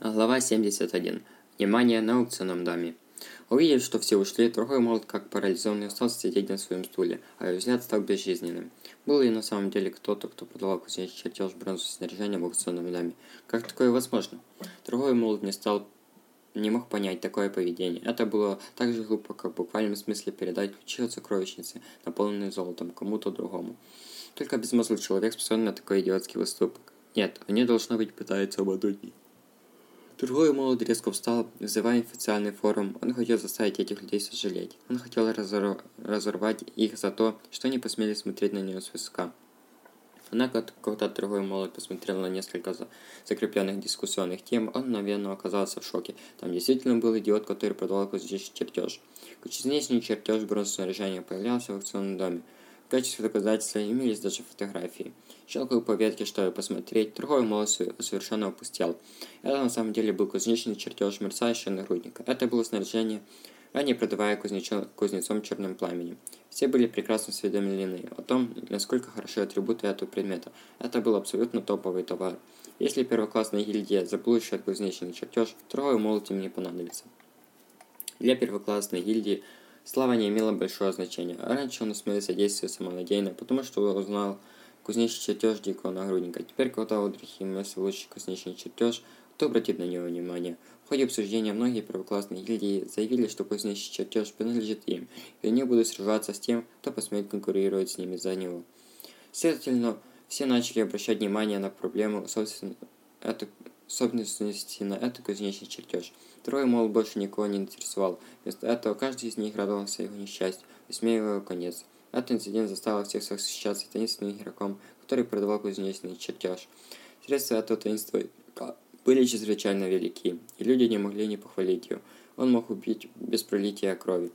Глава 71. Внимание на аукционном доме. Увидев, что все ушли, другой молот, как парализованный, остался сидеть на своем стуле, а его взгляд стал безжизненным. Был ли на самом деле кто-то, кто продавал кузнечный чертеж бронзового снаряжения в аукционном доме? Как такое возможно? Другой молот не стал не мог понять такое поведение. Это было так же глупо, как в буквальном смысле передать ключи от сокровищницы, наполненные золотом, кому-то другому. Только безмозглый человек способен на такой идиотский выступок. Нет, они, должно быть, пытаются обмануть Другой молод резко встал, вызывая официальный форум. Он хотел заставить этих людей сожалеть. Он хотел разор... разорвать их за то, что они посмели смотреть на него с высока. Однако, когда другой молод посмотрел на несколько закрепленных дискуссионных тем, он мгновенно оказался в шоке. Там действительно был идиот, который продавал кузнечный чертеж. Кузнечный чертеж бронзового снаряжения появлялся в аукционном доме. В качестве доказательства имелись даже фотографии. Щелкал по ветке, чтобы посмотреть, другой молот совершенно опустел. Это на самом деле был кузнечный чертеж мерцающего нагрудника. Это было снаряжение, ранее продавая кузнечом, кузнецом черным пламенем. Все были прекрасно осведомлены о том, насколько хороши атрибуты этого предмета. Это был абсолютно топовый товар. Если первоклассная гильдия заполучит кузнечный чертеж, другой молот им не понадобится. Для первоклассной гильдии Слава не имела большого значения. Раньше он осмелился действовать самонадеянно, потому что узнал кузнечный чертеж дикого нагрудника. Теперь, когда у Драхимеса лучший кузнечный чертеж, кто обратит на него внимание? В ходе обсуждения многие первоклассные гильдии заявили, что кузнечный чертеж принадлежит им, и они будут сражаться с тем, кто посмеет конкурировать с ними за него. Следовательно, все начали обращать внимание на проблему собственно, эту собственности на это кузнечный чертеж. Трое, мол, больше никого не интересовал. Вместо этого каждый из них радовался его несчастью, высмеивая его конец. Этот инцидент заставил всех восхищаться таинственным игроком, который продавал кузнечный чертеж. Средства этого таинства были чрезвычайно велики, и люди не могли не похвалить его. Он мог убить без пролития крови.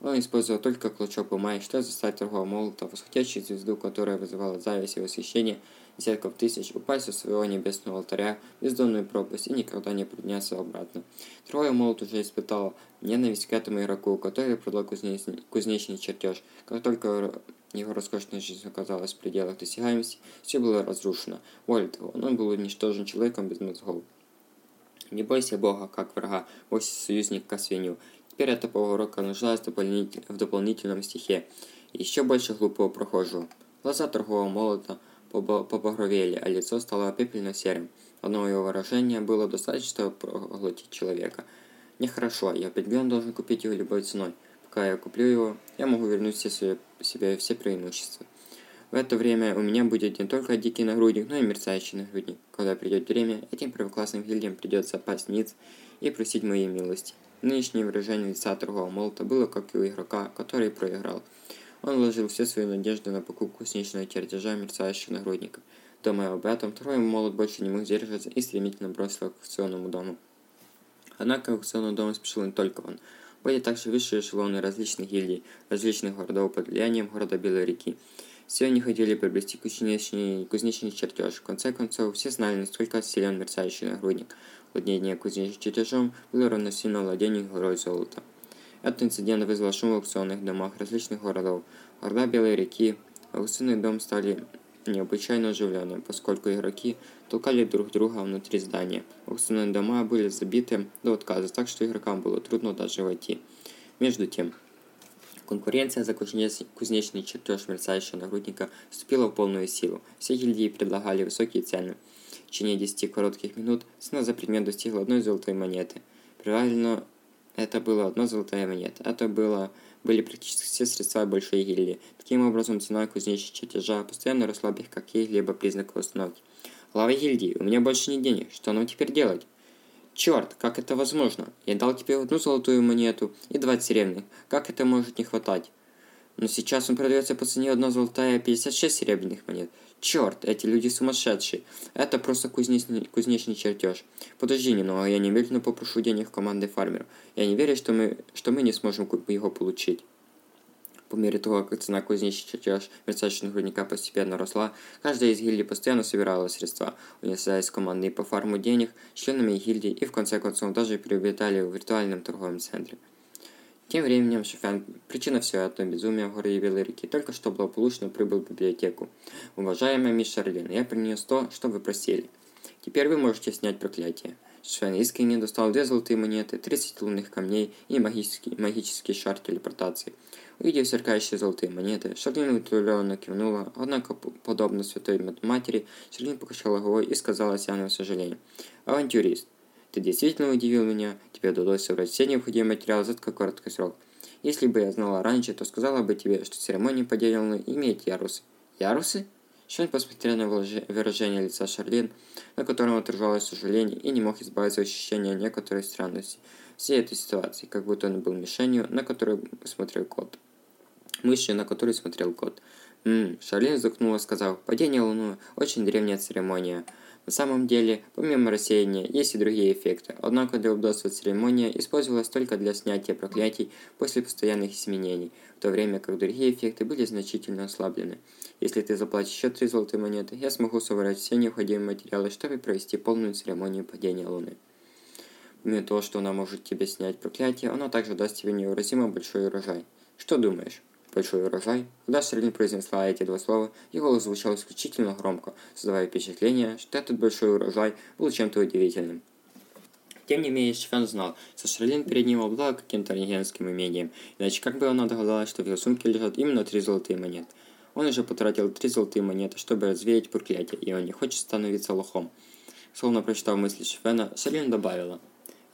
Он использовал только клочок ума, и что заставить торгового молота, восходящую звезду, которая вызывала зависть и восхищение, десятков тысяч, упасть со своего небесного алтаря в бездонную пропасть и никогда не подняться обратно. Трое молот уже испытал ненависть к этому игроку, который продал кузнечный, кузнечный чертеж. Как только его роскошная жизнь оказалась в пределах досягаемости, все было разрушено. Более того, он был уничтожен человеком без мозгов. Не бойся Бога, как врага, бойся союзника свинью. Теперь эта поворока нуждалась в дополнительном стихе. Еще больше глупого прохожего. Глаза торгового молота – побагровели, а лицо стало пепельно-серым. Одно его выражение было достаточно, чтобы проглотить человека. Нехорошо, я определенно должен купить его любой ценой. Пока я куплю его, я могу вернуть себе, себе все преимущества. В это время у меня будет не только дикий нагрудник, но и мерцающий нагрудник. Когда придет время, этим первоклассным гильдиям придется пасть ниц и просить моей милости. Нынешнее выражение лица торгового молота было как и у игрока, который проиграл. Он вложил все свои надежды на покупку снежного чертежа мерцающих нагрудников. Думая об этом, второй молот больше не мог сдерживаться и стремительно бросился к аукционному дому. Однако аукционный дом спешил не только он. Были также высшие эшелоны различных гильдий, различных городов под влиянием города Белой реки. Все они хотели приобрести кузнечный, кузнечный чертеж. В конце концов, все знали, насколько силен мерцающий нагрудник. Владение кузнечным чертежом было равносильно владению горой золота. Этот инцидент вызвал шум в аукционных домах различных городов. Орда Белой реки, аукционный дом стали необычайно оживленным, поскольку игроки толкали друг друга внутри здания. Аукционные дома были забиты до отказа, так что игрокам было трудно даже войти. Между тем, конкуренция за кузнечный чертеж мерцающего нагрудника вступила в полную силу. Все гильдии предлагали высокие цены. В течение 10 коротких минут цена за предмет достигла одной золотой монеты. Правильно это было одна золотая монета. Это было, были практически все средства большой гильдии. Таким образом, цена кузнечного чертежа постоянно росла без каких-либо признаков установки. Глава гильдии, у меня больше нет денег. Что нам теперь делать? Черт, как это возможно? Я дал тебе одну золотую монету и два серебряных. Как это может не хватать? Но сейчас он продается по цене 1 золотая 56 серебряных монет. Черт, эти люди сумасшедшие. Это просто кузнечный, кузнечный чертеж. Подожди немного, я немедленно попрошу денег команды фармеров. Я не верю, что мы, что мы не сможем его получить. По мере того, как цена кузнечный чертеж мерцающего нагрудника постепенно росла, каждая из гильдий постоянно собирала средства, унесаясь командой по фарму денег, членами гильдии и в конце концов даже приобретали в виртуальном торговом центре. Тем временем Шефян, причина все это безумия в городе Белой реки, только что благополучно прибыл в библиотеку. Уважаемая мисс Шарлин, я принес то, что вы просили. Теперь вы можете снять проклятие. Швен искренне достал две золотые монеты, 30 лунных камней и магический, магический шар телепортации. Увидев сверкающие золотые монеты, Шарлин удивленно кивнула, однако, подобно святой матери, Шарлин покачала головой и сказала с явным сожалением. «Авантюрист, ты действительно удивил меня, тебе удалось собрать все необходимые материалы за такой короткий срок. Если бы я знала раньше, то сказала бы тебе, что церемония поделена имеет ярусы». «Ярусы?» Шон посмотрел на выражение лица Шарлин, на котором отражалось сожаление, и не мог избавиться от ощущения некоторой странности всей этой ситуации, как будто он был мишенью, на которую смотрел кот. Мышью, на которую смотрел кот. «Ммм», Шарлин вздохнула, сказав, «Падение Луны – очень древняя церемония». На самом деле, помимо рассеяния, есть и другие эффекты, однако для удобства церемония использовалась только для снятия проклятий после постоянных изменений, в то время как другие эффекты были значительно ослаблены. Если ты заплатишь еще три золотые монеты, я смогу собрать все необходимые материалы, чтобы провести полную церемонию падения Луны. Помимо того, что она может тебе снять проклятие, она также даст тебе невыразимо большой урожай. Что думаешь? большой урожай. Когда Шерлин произнесла эти два слова, его голос звучал исключительно громко, создавая впечатление, что этот большой урожай был чем-то удивительным. Тем не менее, Шефен знал, что Шерлин перед ним обладала каким-то рентгенским умением, иначе как бы она догадалась, что в ее сумке лежат именно три золотые монеты. Он уже потратил три золотые монеты, чтобы развеять проклятие, и он не хочет становиться лохом. Словно прочитав мысли Шефена, Шерлин добавила.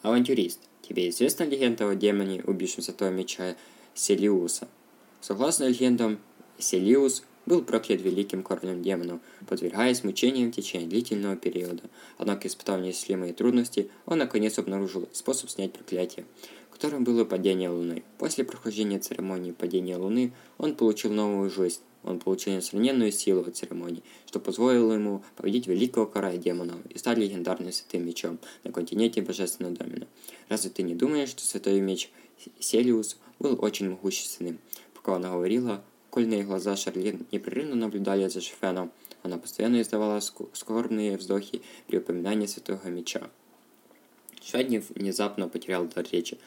«Авантюрист, тебе известна легенда о демоне, убившем Святого Меча Селиуса?» Согласно легендам, Селиус был проклят великим королем демонов, подвергаясь мучениям в течение длительного периода. Однако, испытав неслимые трудности, он наконец обнаружил способ снять проклятие, которым было падение Луны. После прохождения церемонии падения Луны он получил новую жизнь. Он получил несравненную силу от церемонии, что позволило ему победить великого короля демонов и стать легендарным святым мечом на континенте Божественного Домина. Разве ты не думаешь, что святой меч Селиус был очень могущественным? Пока она говорила, кольные глаза Шарлин непрерывно наблюдали за Шефеном. Она постоянно издавала скорбные вздохи при упоминании Святого Меча. Шведни внезапно потерял дар речи.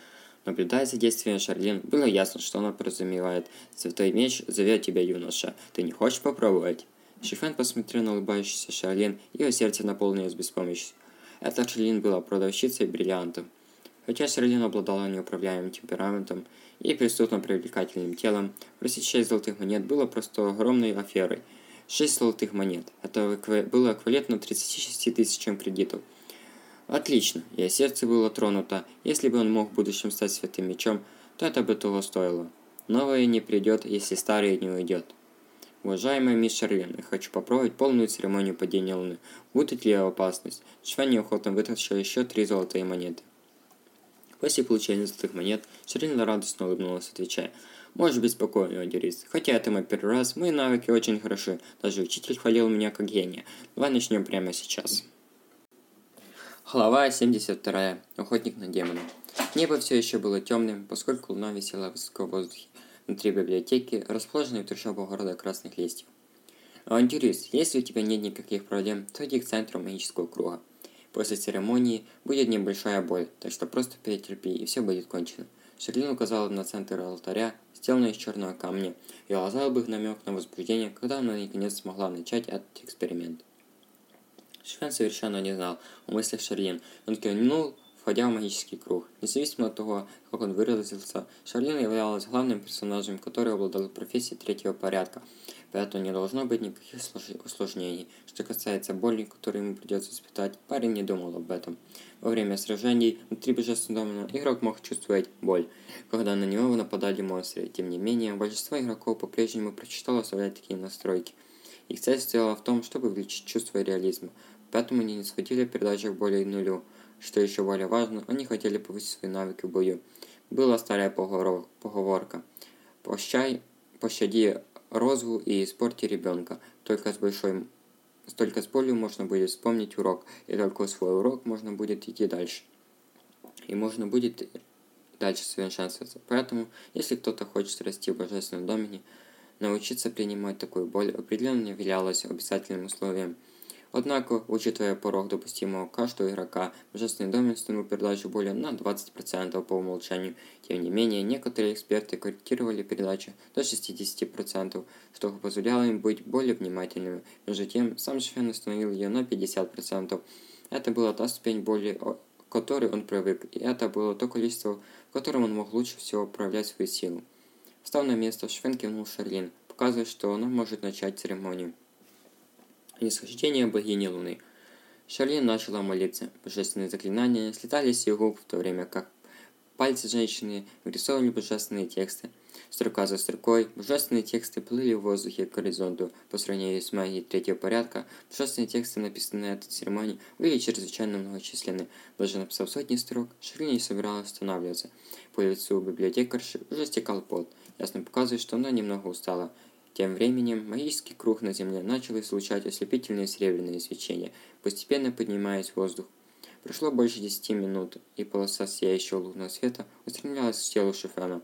Наблюдая за действиями Шарлин, было ясно, что она подразумевает. «Святой меч зовет тебя, юноша. Ты не хочешь попробовать?» Шифен посмотрел на улыбающийся Шарлин, его сердце наполнилось беспомощностью. Эта Шарлин была продавщицей бриллиантов. Хотя Шарлин обладала неуправляемым темпераментом, и преступно привлекательным телом, просить 6 золотых монет было просто огромной аферой. 6 золотых монет. Это было эквивалентно 36 тысячам кредитов. Отлично, и сердце было тронуто. Если бы он мог в будущем стать святым мечом, то это бы того стоило. Новое не придет, если старое не уйдет. Уважаемая мисс Шарлен, я хочу попробовать полную церемонию падения Луны. Будет ли опасность? Швен неохотно вытащил еще три золотые монеты. После получения золотых монет, Ширина радостно улыбнулась, отвечая, «Можешь быть спокойным, адюрист. Хотя это мой первый раз, мои навыки очень хороши. Даже учитель хвалил меня как гения. Давай начнем прямо сейчас». Глава 72. Охотник на демона. Небо все еще было темным, поскольку луна висела высоко в воздухе внутри библиотеки, расположенной в трущобах города Красных Листьев. Авантюрист, если у тебя нет никаких проблем, то иди к центру магического круга. После церемонии будет небольшая боль, так что просто перетерпи, и все будет кончено. Шерлин указала на центр алтаря, сделанный из черного камня, и глаза бы намек на возбуждение, когда она наконец смогла начать этот эксперимент. Швен совершенно не знал о мыслях Шарлин. Он кивнул, входя в магический круг. Независимо от того, как он выразился, Шарлин являлась главным персонажем, который обладал профессией третьего порядка – поэтому не должно быть никаких усложнений. Что касается боли, которую ему придется испытать, парень не думал об этом. Во время сражений внутри Божественного Домена игрок мог чувствовать боль, когда на него нападали монстры. Тем не менее, большинство игроков по-прежнему прочитало оставлять такие настройки. Их цель стояла в том, чтобы увеличить чувство реализма, поэтому они не сводили передачу боли нулю. Что еще более важно, они хотели повысить свои навыки в бою. Была старая поговорка «Прощай, пощади розгу и испорти ребенка. Только с большой только с болью можно будет вспомнить урок, и только свой урок можно будет идти дальше. И можно будет дальше совершенствоваться. Поэтому, если кто-то хочет расти в Божественном Домене, научиться принимать такую боль определенно являлось обязательным условием – Однако, учитывая порог допустимого каждого игрока, Божественный дом установил передачу более на 20% по умолчанию. Тем не менее, некоторые эксперты корректировали передачу до 60%, что позволяло им быть более внимательными. Между тем, сам Швен установил ее на 50%. Это была та ступень боли, к которой он привык, и это было то количество, в котором он мог лучше всего управлять свою силу. Встав на место, Швен кивнул Шарлин, показывая, что она может начать церемонию. Нисхождение богини Луны. Шарлин начала молиться. Божественные заклинания слетали с ее губ, в то время как пальцы женщины вырисовывали божественные тексты – Строка за строкой, божественные тексты плыли в воздухе к горизонту. По сравнению с магией третьего порядка, божественные тексты, написанные на этой церемонии, были чрезвычайно многочисленны. Даже написав сотни строк, Ширли не собиралась останавливаться. По лицу библиотекарши уже стекал пот, ясно показывая, что она немного устала. Тем временем магический круг на земле начал излучать ослепительные серебряные свечения, постепенно поднимаясь в воздух. Прошло больше десяти минут, и полоса сияющего лунного света устремлялась к телу Шифена.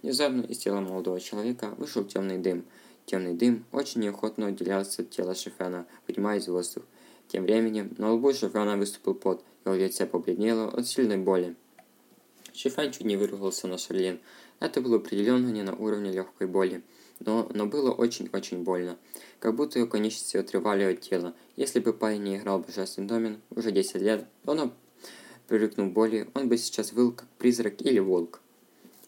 Внезапно из тела молодого человека вышел темный дым. Темный дым очень неохотно отделялся от тела Шифена, поднимаясь в воздух. Тем временем на лбу Шифена выступил пот, его лице побледнело от сильной боли. Шифен чуть не выругался на Шарлин. Это было определенно не на уровне легкой боли, но, но было очень-очень больно. Как будто ее конечности отрывали от тела. Если бы парень не играл Божественный Домен уже 10 лет, то он привыкнул боли, он бы сейчас выл как призрак или волк.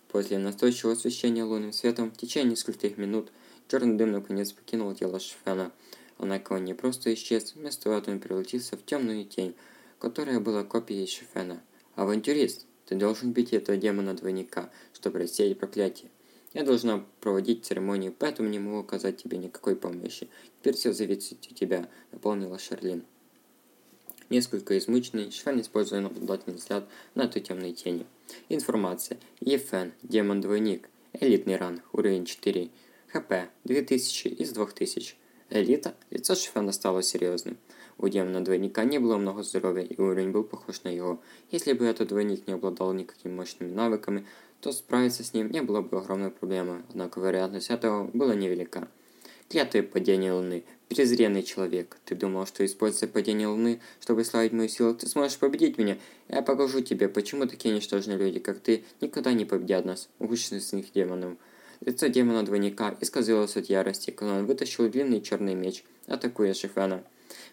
После настойчивого освещения лунным светом в течение нескольких минут черный дым наконец покинул тело Шфена. Однако он не просто исчез, вместо этого он превратился в темную тень, которая была копией Шфена. «Авантюрист, ты должен бить этого демона-двойника, чтобы рассеять проклятие. Я должна проводить церемонию, поэтому не могу оказать тебе никакой помощи. Теперь все зависит от тебя», — наполнила Шарлин. Несколько измученный, Швен используя наблюдательный взгляд на эту темной тени. Информация. Ефен, демон-двойник. Элитный ранг, уровень 4. ХП 2000 из 2000. Элита. Лицо Шифена стало серьезным. У демона-двойника не было много здоровья, и уровень был похож на его. Если бы этот двойник не обладал никакими мощными навыками, то справиться с ним не было бы огромной проблемой, однако вероятность этого была невелика. Клятое падение Луны. Презренный человек. Ты думал, что используя падение Луны, чтобы славить мою силу, ты сможешь победить меня? Я покажу тебе, почему такие ничтожные люди, как ты, никогда не победят нас, могущественных демонов. Лицо демона-двойника исказилось от ярости, когда он вытащил длинный черный меч, атакуя Шифена.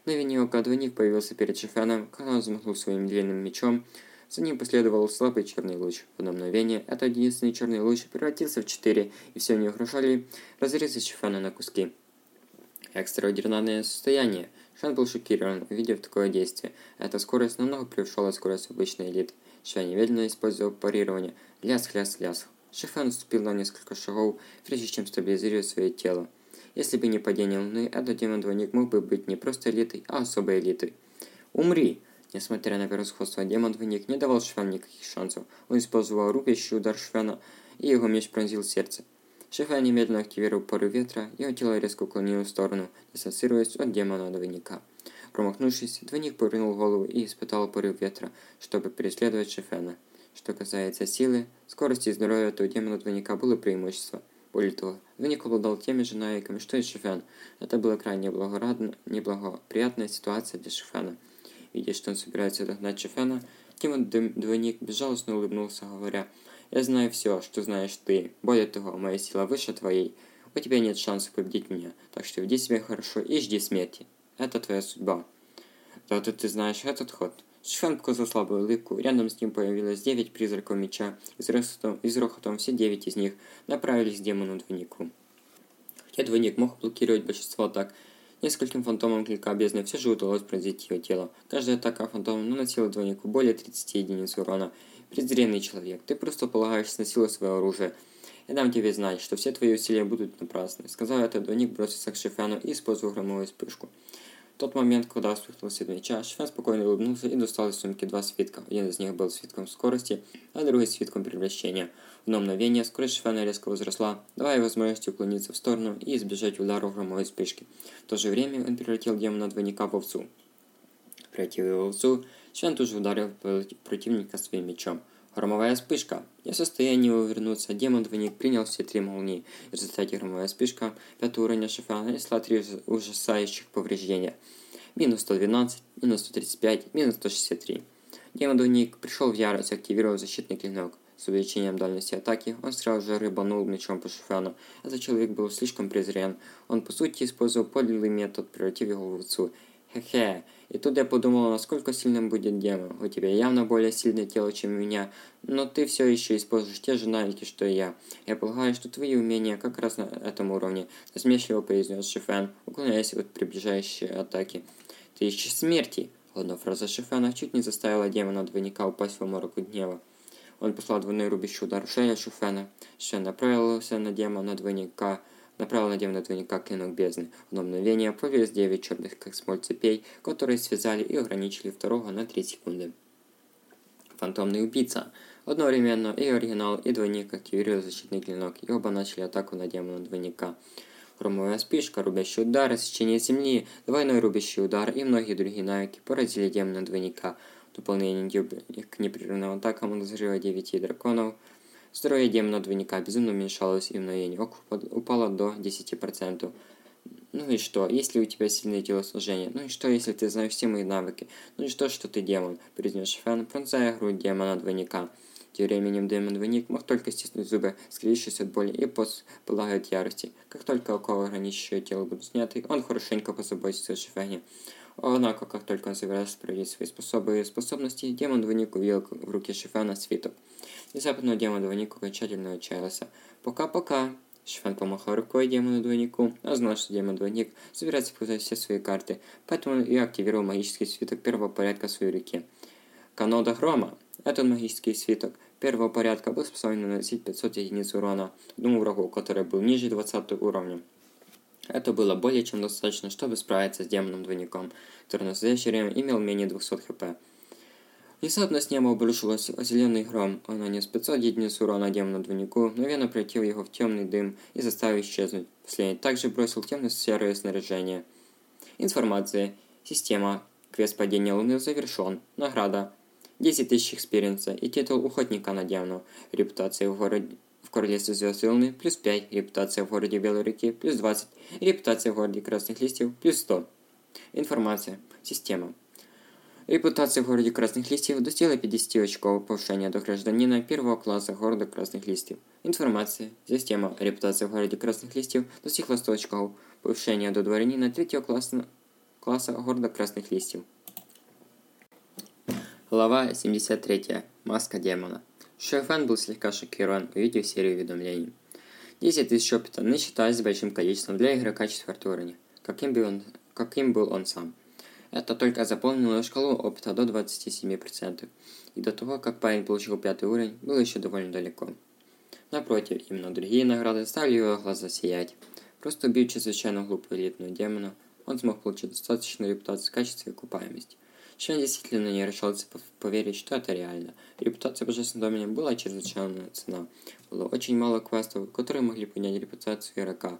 На ока двойник появился перед Шифеном, когда он взмахнул своим длинным мечом, за ним последовал слабый черный луч. В одно мгновение этот единственный черный луч превратился в четыре, и все они угрожали разрезать Шифана на куски. Экстраординарное состояние. Шан был шокирован, увидев такое действие. Эта скорость намного превышала скорость обычной элиты. Шан немедленно использовал парирование. Ляск, ляск, ляск. Шифан уступил на несколько шагов, прежде чем стабилизировать свое тело. Если бы не падение Луны, этот демон-двойник мог бы быть не просто элитой, а особой элитой. «Умри!» Несмотря на превосходство, демон-двойник не давал Швену никаких шансов. Он использовал рубящий удар Швена, и его меч пронзил сердце. Швен немедленно активировал порыв ветра, его тело резко уклонилось в сторону, дистанцируясь от демона-двойника. Промахнувшись, двойник повернул голову и испытал порыв ветра, чтобы преследовать Шефена. Что касается силы, скорости и здоровья, то у демона-двойника было преимущество. Более того, двойник обладал теми же навыками, что и Шефен. Это была крайне неблагоприятная ситуация для Шефена. Видя, что он собирается догнать Шефена, Демон-двойник безжалостно улыбнулся, говоря, «Я знаю все, что знаешь ты. Более того, моя сила выше твоей. У тебя нет шанса победить меня, так что веди себя хорошо и жди смерти. Это твоя судьба». «Тогда ты знаешь этот ход?» Шефен показал слабую улыбку, рядом с ним появилось девять призраков меча, и с рохотом, и с рохотом все девять из них направились к демону-двойнику. Хотя двойник мог блокировать большинство атак, Нескольким фантомам клинка бездны все же удалось пронзить его тело. Каждая атака фантома наносила двойнику более 30 единиц урона. Презренный человек, ты просто полагаешься на силу своего оружия. Я дам тебе знать, что все твои усилия будут напрасны. Сказал это, двойник бросился к Шифяну и использовал громовую вспышку тот момент, когда вспыхнул свет меча, Швен спокойно улыбнулся и достал из сумки два свитка. Один из них был свитком скорости, а другой свитком превращения. Одно мгновение скорость Швена резко возросла, давая возможность уклониться в сторону и избежать удара громовой вспышки. В то же время он превратил демона-двойника в овцу. Превратив его в овцу, Швен тут же ударил противника своим мечом. Громовая вспышка. Не в состоянии увернуться, демон-двойник принял все три молнии. В результате громовая вспышка пятого уровня шифра нанесла три ужасающих повреждения. Минус 112, минус 135, минус 163. Демон-двойник пришел в ярость, активировав защитный клинок. С увеличением дальности атаки он сразу же рыбанул мечом по Шифрану. Этот человек был слишком презрен. Он по сути использовал подлый метод, превратив его в отцу. Хе-хе. И тут я подумала, насколько сильным будет демон. У тебя явно более сильное тело, чем у меня, но ты все еще используешь те же навыки, что и я. Я полагаю, что твои умения как раз на этом уровне. Насмешливо произнес Шифен, уклоняясь от приближающей атаки. Ты ищешь смерти. Одна фраза Шифена чуть не заставила демона двойника упасть в мороку гнева. Он послал двойной рубящий удар в шею Шифена. Шифен направился на демона двойника, направил на демона двойника клинок бездны. В одно мгновение повес девять черных как смоль цепей, которые связали и ограничили второго на три секунды. Фантомный убийца. Одновременно и оригинал, и двойник активировали защитный клинок, и оба начали атаку на демона двойника. Хромовая спишка, рубящий удар, рассечение земли, двойной рубящий удар и многие другие навыки поразили демона двойника. В дополнение к непрерывным атакам он взрыва девяти драконов – Здоровье демона двойника безумно уменьшалось и мгновение ока упало до 10%. Ну и что, если у тебя сильное телосложение? Ну и что, если ты знаешь все мои навыки? Ну и что, что ты демон? Произнес Фэн, пронзая грудь демона-двойника. Тем временем демон-двойник мог только стиснуть зубы, скривившись от боли и пылая от ярости. Как только оковы ограничивающее тело будут сняты, он хорошенько позаботится о Шифене. Однако, как только он собирался проявить свои способы способности, демон-двойник увидел в руке Шифена свиток. Внезапно демон-двойник окончательно отчаялся. «Пока-пока!» Шифан помахал рукой демону-двойнику, а знал, что демон-двойник собирается показать все свои карты, поэтому и активировал магический свиток первого порядка в своей руке. Канода Хрома. Этот магический свиток первого порядка был способен наносить 500 единиц урона одному врагу, который был ниже 20 уровня. Это было более чем достаточно, чтобы справиться с демоном-двойником, который на настоящее время имел менее 200 хп. Внезапно с неба обрушилось зеленый гром. Он нанес 500 единиц урона демону-двойнику, мгновенно превратил его в темный дым и заставил исчезнуть. Последний также бросил темно-серое снаряжение. Информация. Система. Квест падения Луны завершен. Награда. 10 тысяч экспириенса и титул Охотника на демону. Репутация в городе в королевстве звезд Луны плюс 5, репутация в городе Белой реки плюс 20, репутация в городе Красных Листьев плюс 100. Информация. Система. Репутация в городе Красных Листьев достигла 50 очков повышения до гражданина первого класса города Красных Листьев. Информация. Система. Репутация в городе Красных Листьев достигла 100 очков повышения до дворянина третьего класса, класса города Красных Листьев. Глава 73. Маска демона. Шефан был слегка шокирован, увидев серию уведомлений. 10 тысяч опыта не считались большим количеством для игрока четвертого уровня, каким, был он, каким был он сам. Это только заполнило шкалу опыта до 27%, и до того, как парень получил пятый уровень, было еще довольно далеко. Напротив, именно другие награды стали его глаза сиять. Просто убив чрезвычайно глупую элитную демона, он смог получить достаточную репутацию в качестве окупаемости. Шен действительно не решался поверить, что это реально. Репутация Божественного Домени была чрезвычайная цена. Было очень мало квестов, которые могли поднять репутацию игрока.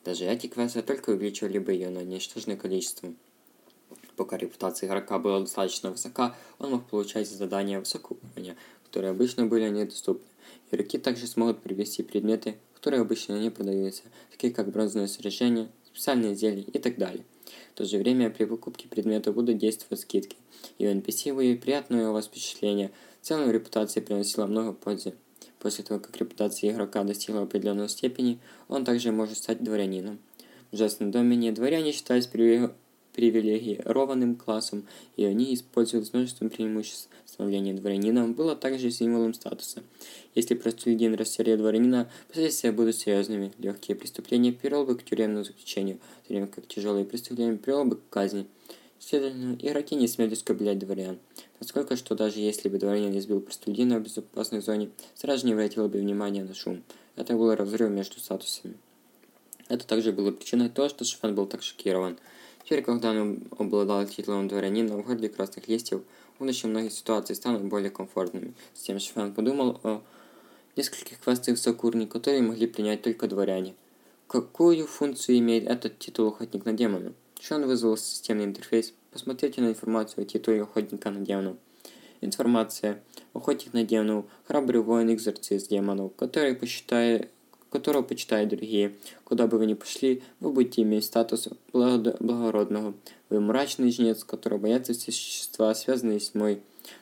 И даже эти квесты только увеличивали бы ее на ничтожное количество. Пока репутация игрока была достаточно высока, он мог получать задания высокого уровня, которые обычно были недоступны. Игроки также смогут привести предметы, которые обычно не продаются, такие как бронзовое снаряжение, специальные зелья и так далее. В то же время при покупке предмета будут действовать скидки, и у NPC будет приятное у вас впечатление. В целом репутация приносила много пользы. После того, как репутация игрока достигла определенной степени, он также может стать дворянином. В Ужасном домене дворяне считались привилегированным классом, и они используют множество преимуществ. Становление дворянином было также символом статуса. Если простолюдин растерял дворянина, последствия будут серьезными. Легкие преступления привел бы к тюремному заключению, в то время как тяжелые преступления привел бы к казни. Следовательно, игроки не смели оскорблять дворян. Насколько что даже если бы дворянин избил простолюдина в безопасной зоне, сразу не обратило бы внимания на шум. Это было разрыв между статусами. Это также было причиной того, что Шифан был так шокирован. Теперь, когда он обладал титулом дворянина в городе Красных Листьев, в будущем многие ситуации станут более комфортными. Затем Шифан подумал о нескольких квестах Сакурни, которые могли принять только дворяне. Какую функцию имеет этот титул охотник на демона? Шон вызвал системный интерфейс. Посмотрите на информацию о титуле охотника на демонов. Информация. Охотник на демонов. Храбрый воин-экзорцист демонов, который посчитает которого почитают другие. Куда бы вы ни пошли, вы будете иметь статус благородного. Вы мрачный жнец, которого боятся все существа, связанные с тьмой.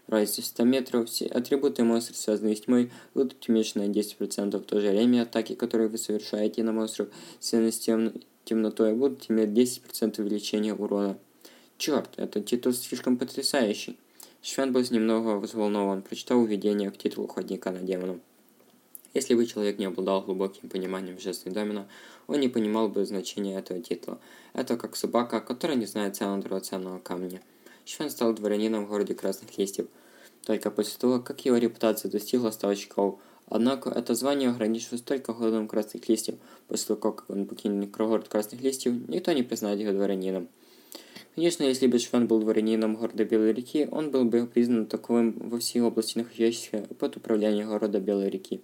Радиусе 100 метров все атрибуты монстров, связанные с тьмой, будут уменьшены на 10%. В то же время атаки, которые вы совершаете на монстров, связанные с тем, темнотой, будут иметь 10% увеличения урона. Черт, этот титул слишком потрясающий. Швен был немного взволнован, прочитал уведение к титулу ходника на демону. Если бы человек не обладал глубоким пониманием жестов домена, он не понимал бы значения этого титула. Это как собака, которая не знает цену драгоценного камня. Швен стал дворянином в городе Красных Листьев, только после того, как его репутация достигла ставочков. Однако это звание ограничивалось только городом Красных Листьев. После того, как он покинул город Красных Листьев, никто не признает его дворянином. Конечно, если бы Швен был дворянином города Белой реки, он был бы признан таковым во всей области, находящейся под управлением города Белой реки.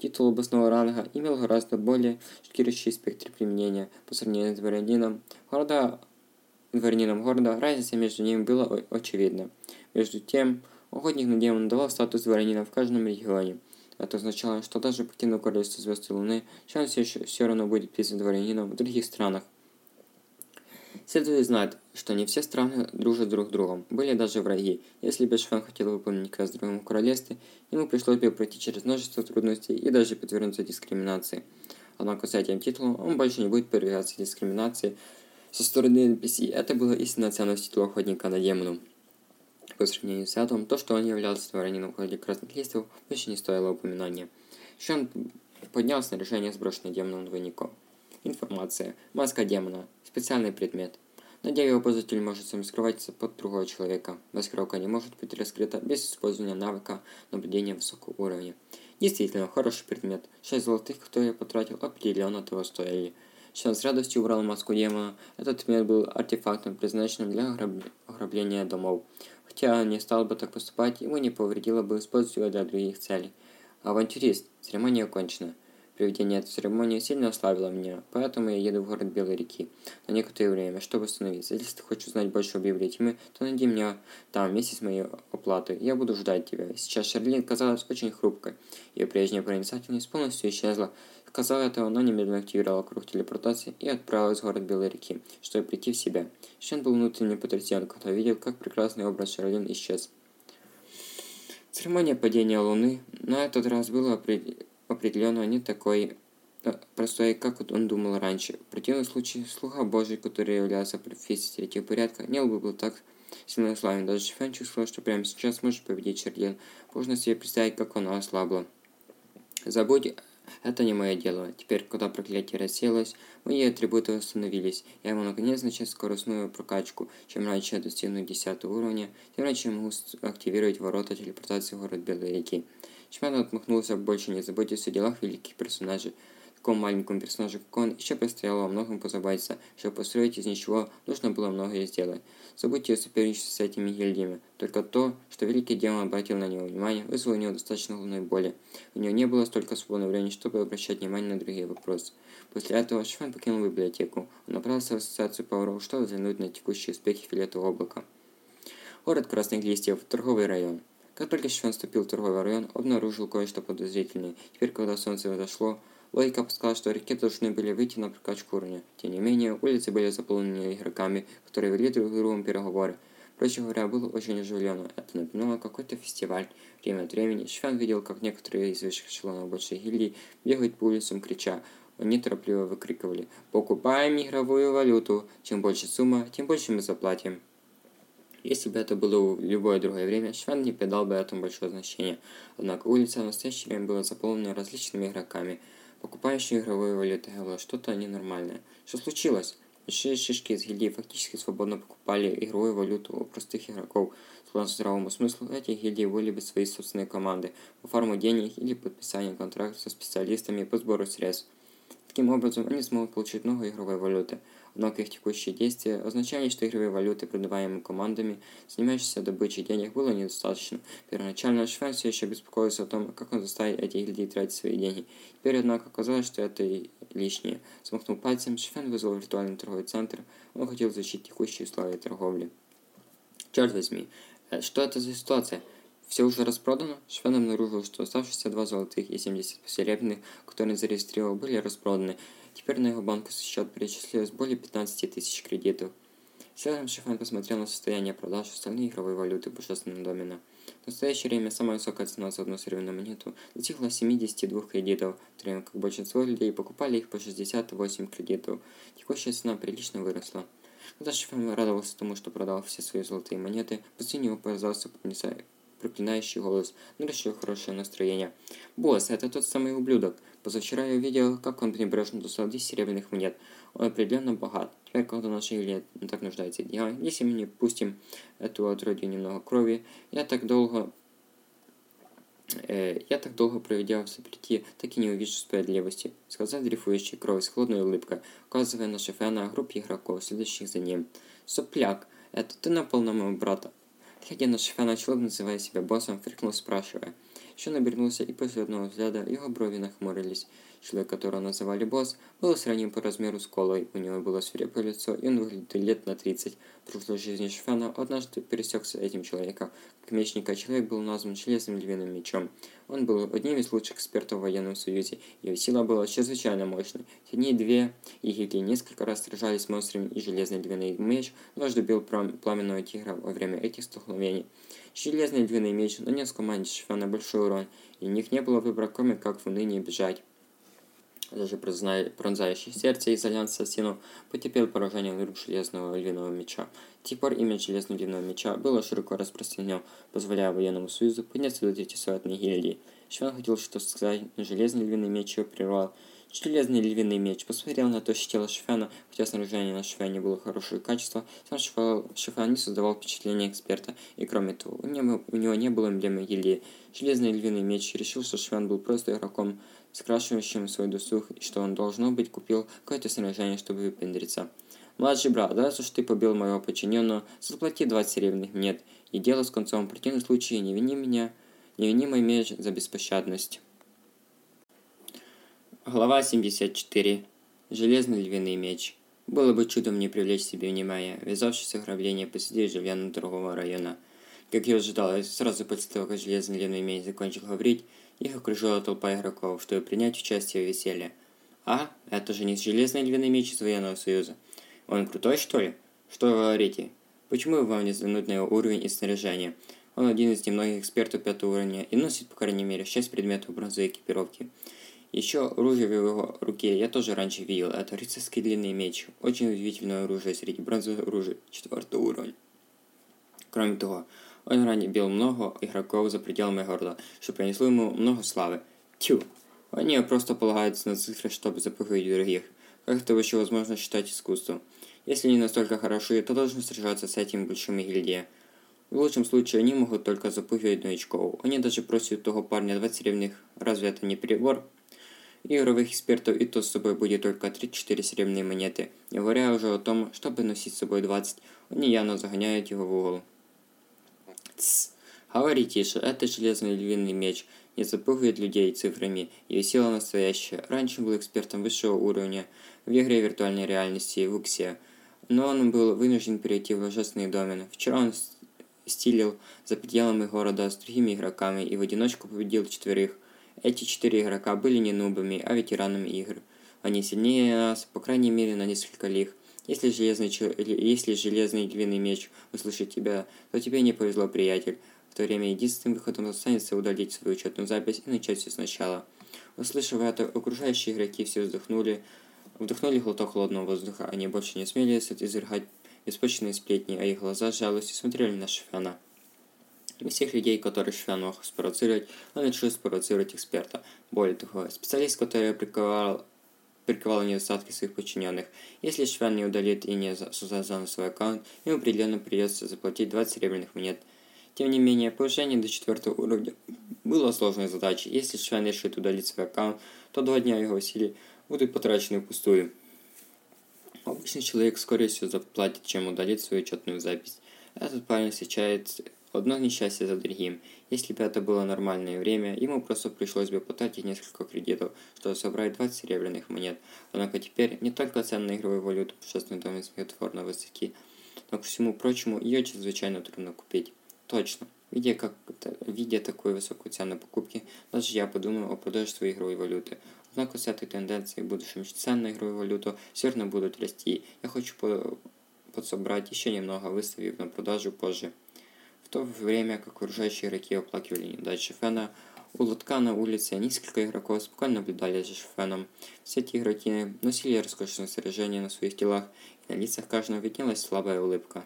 Титул областного ранга имел гораздо более шокирующий спектр применения по сравнению с дворянином города, дворянином города, разница между ними была очевидна. Между тем, охотник на демона давал статус дворянина в каждом регионе. Это означало, что даже покинув королевство звезд и луны, Шан все, все равно будет признан дворянином в других странах. Следует знать, что не все страны дружат друг с другом, были даже враги. Если бы Шван хотел выполнить квест в другом королевстве, ему пришлось бы пройти через множество трудностей и даже подвергнуться дискриминации. Однако с этим титулом он больше не будет подвергаться дискриминации со стороны NPC. Это была истинная ценность титула охотника на демону. По сравнению с этим, то, что он являлся дворянином в красных листьев, больше не стоило упоминания. Шон поднял снаряжение, сброшенное демоном двойником. Информация. Маска демона. Специальный предмет. На дереве пользователь может замаскироваться под другого человека. Маскировка не может быть раскрыта без использования навыка наблюдения высокого уровня. Действительно, хороший предмет. 6 золотых, которые я потратил, определенно того стоили. Шан с радостью убрал маску демона. Этот предмет был артефактом, предназначенным для ограбления домов. Хотя не стал бы так поступать, ему не повредило бы использовать его для других целей. Авантюрист. Церемония окончена. Проведение этой церемонии сильно ослабило меня, поэтому я еду в город Белой реки на некоторое время, чтобы остановиться. Если ты хочешь узнать больше о Библии Тьмы, то найди меня там вместе с моей оплатой. Я буду ждать тебя. Сейчас Шарлин казалась очень хрупкой. Ее прежняя проницательность полностью исчезла. Сказав это, она немедленно активировала круг телепортации и отправилась в город Белой реки, чтобы прийти в себя. Шен был внутренне потрясен, когда видел, как прекрасный образ Шарлин исчез. Церемония падения Луны на этот раз была определенно не такой э, простой, как он думал раньше. В противном случае, слуга Божий, который являлся профессией третьего порядка, не был бы так сильно славен. Даже Шифен чувствовал, что прямо сейчас может победить Шерлин. Можно себе представить, как она ослабла. Забудь это не мое дело. Теперь, когда проклятие рассеялось, мои атрибуты восстановились. Я могу наконец начать скоростную прокачку. Чем раньше я достигну 10 уровня, тем раньше я могу активировать ворота телепортации в город Белой реки. Чемпион отмахнулся, больше не заботьтесь о делах великих персонажей. Такому маленькому персонажу, как он, еще предстояло во многом позаботиться. Чтобы построить из ничего, нужно было многое сделать. Забудьте о соперничестве с этими гильдиями. Только то, что великий демон обратил на него внимание, вызвало у него достаточно головной боли. У него не было столько свободного времени, чтобы обращать внимание на другие вопросы. После этого Швен покинул библиотеку. Он направился в ассоциацию поваров, чтобы взглянуть на текущие успехи фиолетового облака. Город Красных Листьев, торговый район. Как только Швен вступил в торговый район, обнаружил кое-что подозрительное. Теперь, когда солнце взошло, логика подсказала, что ракеты должны были выйти на прокачку уровня. Тем не менее, улицы были заполнены игроками, которые вели друг с другом переговоры. Проще говоря, было очень оживленно. Это напоминало какой-то фестиваль. Время от времени Швен видел, как некоторые из высших эшелонов больших гильдий бегают по улицам, крича. Они торопливо выкрикивали «Покупаем игровую валюту! Чем больше сумма, тем больше мы заплатим!» Если бы это было в любое другое время, Швен не придал бы этому большое значение. Однако улица в настоящее время была заполнена различными игроками, покупающими игровую валюту. Это было что-то ненормальное. Что случилось? Большие шишки из гильдии фактически свободно покупали игровую валюту у простых игроков. Согласно здравому смыслу, эти гильдии были бы свои собственные команды по форму денег или подписанию контрактов со специалистами по сбору средств. Таким образом, они смогут получить много игровой валюты. Однако их текущие действия означали, что игровые валюты, продаваемые командами, занимающиеся добычей денег, было недостаточно. Первоначально Швен все еще беспокоился о том, как он заставит эти гильдии тратить свои деньги. Теперь, однако, оказалось, что это лишнее. Смахнув пальцем, Швен вызвал виртуальный торговый центр. Он хотел защитить текущие условия торговли. Черт возьми, э, что это за ситуация? Все уже распродано? Швен обнаружил, что оставшиеся два золотых и 70 серебряных, которые он зарегистрировал, были распроданы. Теперь на его банковский счет перечислилось более 15 тысяч кредитов. Селлером Шифан посмотрел на состояние продаж остальной игровой валюты божественного домена. В настоящее время самая высокая цена за одну серебряную монету достигла 72 кредитов, в то время как большинство людей покупали их по 68 кредитов. Текущая цена прилично выросла. Когда Шефен радовался тому, что продал все свои золотые монеты, позади него показался проклинающий голос, нарушил хорошее настроение. «Босс, это тот самый ублюдок. Позавчера я увидел, как он прибрежно достал 10 серебряных монет. Он определенно богат. Теперь, когда наши или так нуждается дела, если мы не пустим эту отродью немного крови, я так долго Э, я так долго проведя в заперти, так и не увижу справедливости, сказал дрейфующий кровь с холодной улыбкой, указывая на Шефена группе игроков, следующих за ним. Сопляк, это ты напал на моего брата. Глядя на Шефена, человек, называя себя боссом, фыркнул, спрашивая. Еще набернулся, и после одного взгляда его брови нахмурились. Человек, которого называли босс, был сравним по размеру с колой, у него было свирепое лицо, и он выглядел лет на 30. В прошлой жизни Шфана однажды пересекся этим человеком. Как мечника человек был назван Железным Львиным Мечом. Он был одним из лучших экспертов в военном союзе, его сила была чрезвычайно мощной. В дни две Египли несколько раз сражались с монстрами, и Железный Львиный Меч дважды бил пламенного тигра во время этих столкновений. Железный Львиный Меч нанес команде Шфана большой урон, и у них не было выбора, кроме как в унынии бежать даже пронзающий сердце из альянса стену, потерпел поражение рук Железного Львиного Меча. Теперь имя Железного Львиного Меча было широко распространено, позволяя военному союзу подняться до третисотной гильдии. Швен хотел что сказать, но Железный Львиный Меч его прервал. Железный львиный меч посмотрел на то тело Шифана, хотя снаряжение на Шифане было хорошего качества, сам Шифан не создавал впечатления эксперта, и кроме того, у него, у него не было эмблемы гильдии. Железный львиный меч решил, что Шифан был просто игроком, скрашивающим свой досуг, и что он, должно быть, купил какое-то снаряжение, чтобы выпендриться. «Младший брат, раз уж ты побил моего подчиненного, заплати 20 серебряных монет, и дело с концом, в противном случае не вини меня, не вини мой меч за беспощадность». Глава 74. Железный львиный меч. Было бы чудом не привлечь себе внимание, ввязавшись ограбление посреди оживленного торгового района. Как я ожидал, сразу после того, как Железный львиный меч закончил говорить, их окружила толпа игроков, чтобы принять участие в веселье. А, это же не Железный львиный меч из военного союза. Он крутой, что ли? Что вы говорите? Почему вам не взглянуть на его уровень и снаряжение? Он один из немногих экспертов пятого уровня и носит, по крайней мере, 6 предметов бронзовой экипировки. Еще оружие в его руке я тоже раньше видел. Это рыцарский длинный меч. Очень удивительное оружие среди бронзовых оружий четвертого уровня. Кроме того, он ранее бил много игроков за пределами города, что принесло ему много славы. Тю! Они просто полагаются на цифры, чтобы запугать других. Как это вообще возможно считать искусством? Если они настолько хороши, то должны сражаться с этим большими гильдия. В лучшем случае они могут только запугивать новичков. Они даже просят того парня 20 серебряных. Разве это не перебор? Игровых экспертов и то с собой будет только 3-4 серебряные монеты, не говоря уже о том, чтобы носить с собой 20, они явно загоняют его в угол. Тссс, говори тише, это железный львиный меч, не запугивает людей цифрами, и сила настоящая. Раньше был экспертом высшего уровня в игре виртуальной реальности Вуксия, но он был вынужден перейти в божественный домен. Вчера он стилил за пределами города с другими игроками и в одиночку победил четверых. Эти четыре игрока были не нубами, а ветеранами игр. Они сильнее нас, по крайней мере, на несколько лиг. Если железный, если железный львиный меч услышит тебя, то тебе не повезло, приятель. В то время единственным выходом останется удалить свою учетную запись и начать все сначала. Услышав это, окружающие игроки все вздохнули, вдохнули глоток холодного воздуха. Они больше не смели изрыгать беспочвенные сплетни, а их глаза с жалостью смотрели на Шифана. Из всех людей, которые Швен мог спровоцировать, он решил спровоцировать эксперта. Более того, специалист, который приковал приковал недостатки своих подчиненных. Если Швен не удалит и не создаст свой аккаунт, ему определенно придется заплатить 20 серебряных монет. Тем не менее, повышение до четвертого уровня было сложной задачей. Если Швен решит удалить свой аккаунт, то два дня его усилий будут потрачены впустую. Обычный человек скорее всего заплатит, чем удалить свою учетную запись. Этот парень встречает Одно несчастье за другим. Если бы это было нормальное время, ему просто пришлось бы потратить несколько кредитов, чтобы собрать 20 серебряных монет. Однако теперь не только цены на игровую валюту в общественном доме сметфорно высоки, но к всему прочему ее чрезвычайно трудно купить. Точно. Видя, как, видя такую высокую цену покупки, даже я подумал о продаже своей игровой валюты. Однако с этой тенденцией в будущем цены на игровую валюту все равно будут расти. Я хочу подсобрать еще немного, выставив на продажу позже то время как окружающие игроки оплакивали неудачи Фена, У лотка на улице несколько игроков спокойно наблюдали за Шфеном. Все эти игроки носили роскошное снаряжение на своих телах, и на лицах каждого виднелась слабая улыбка.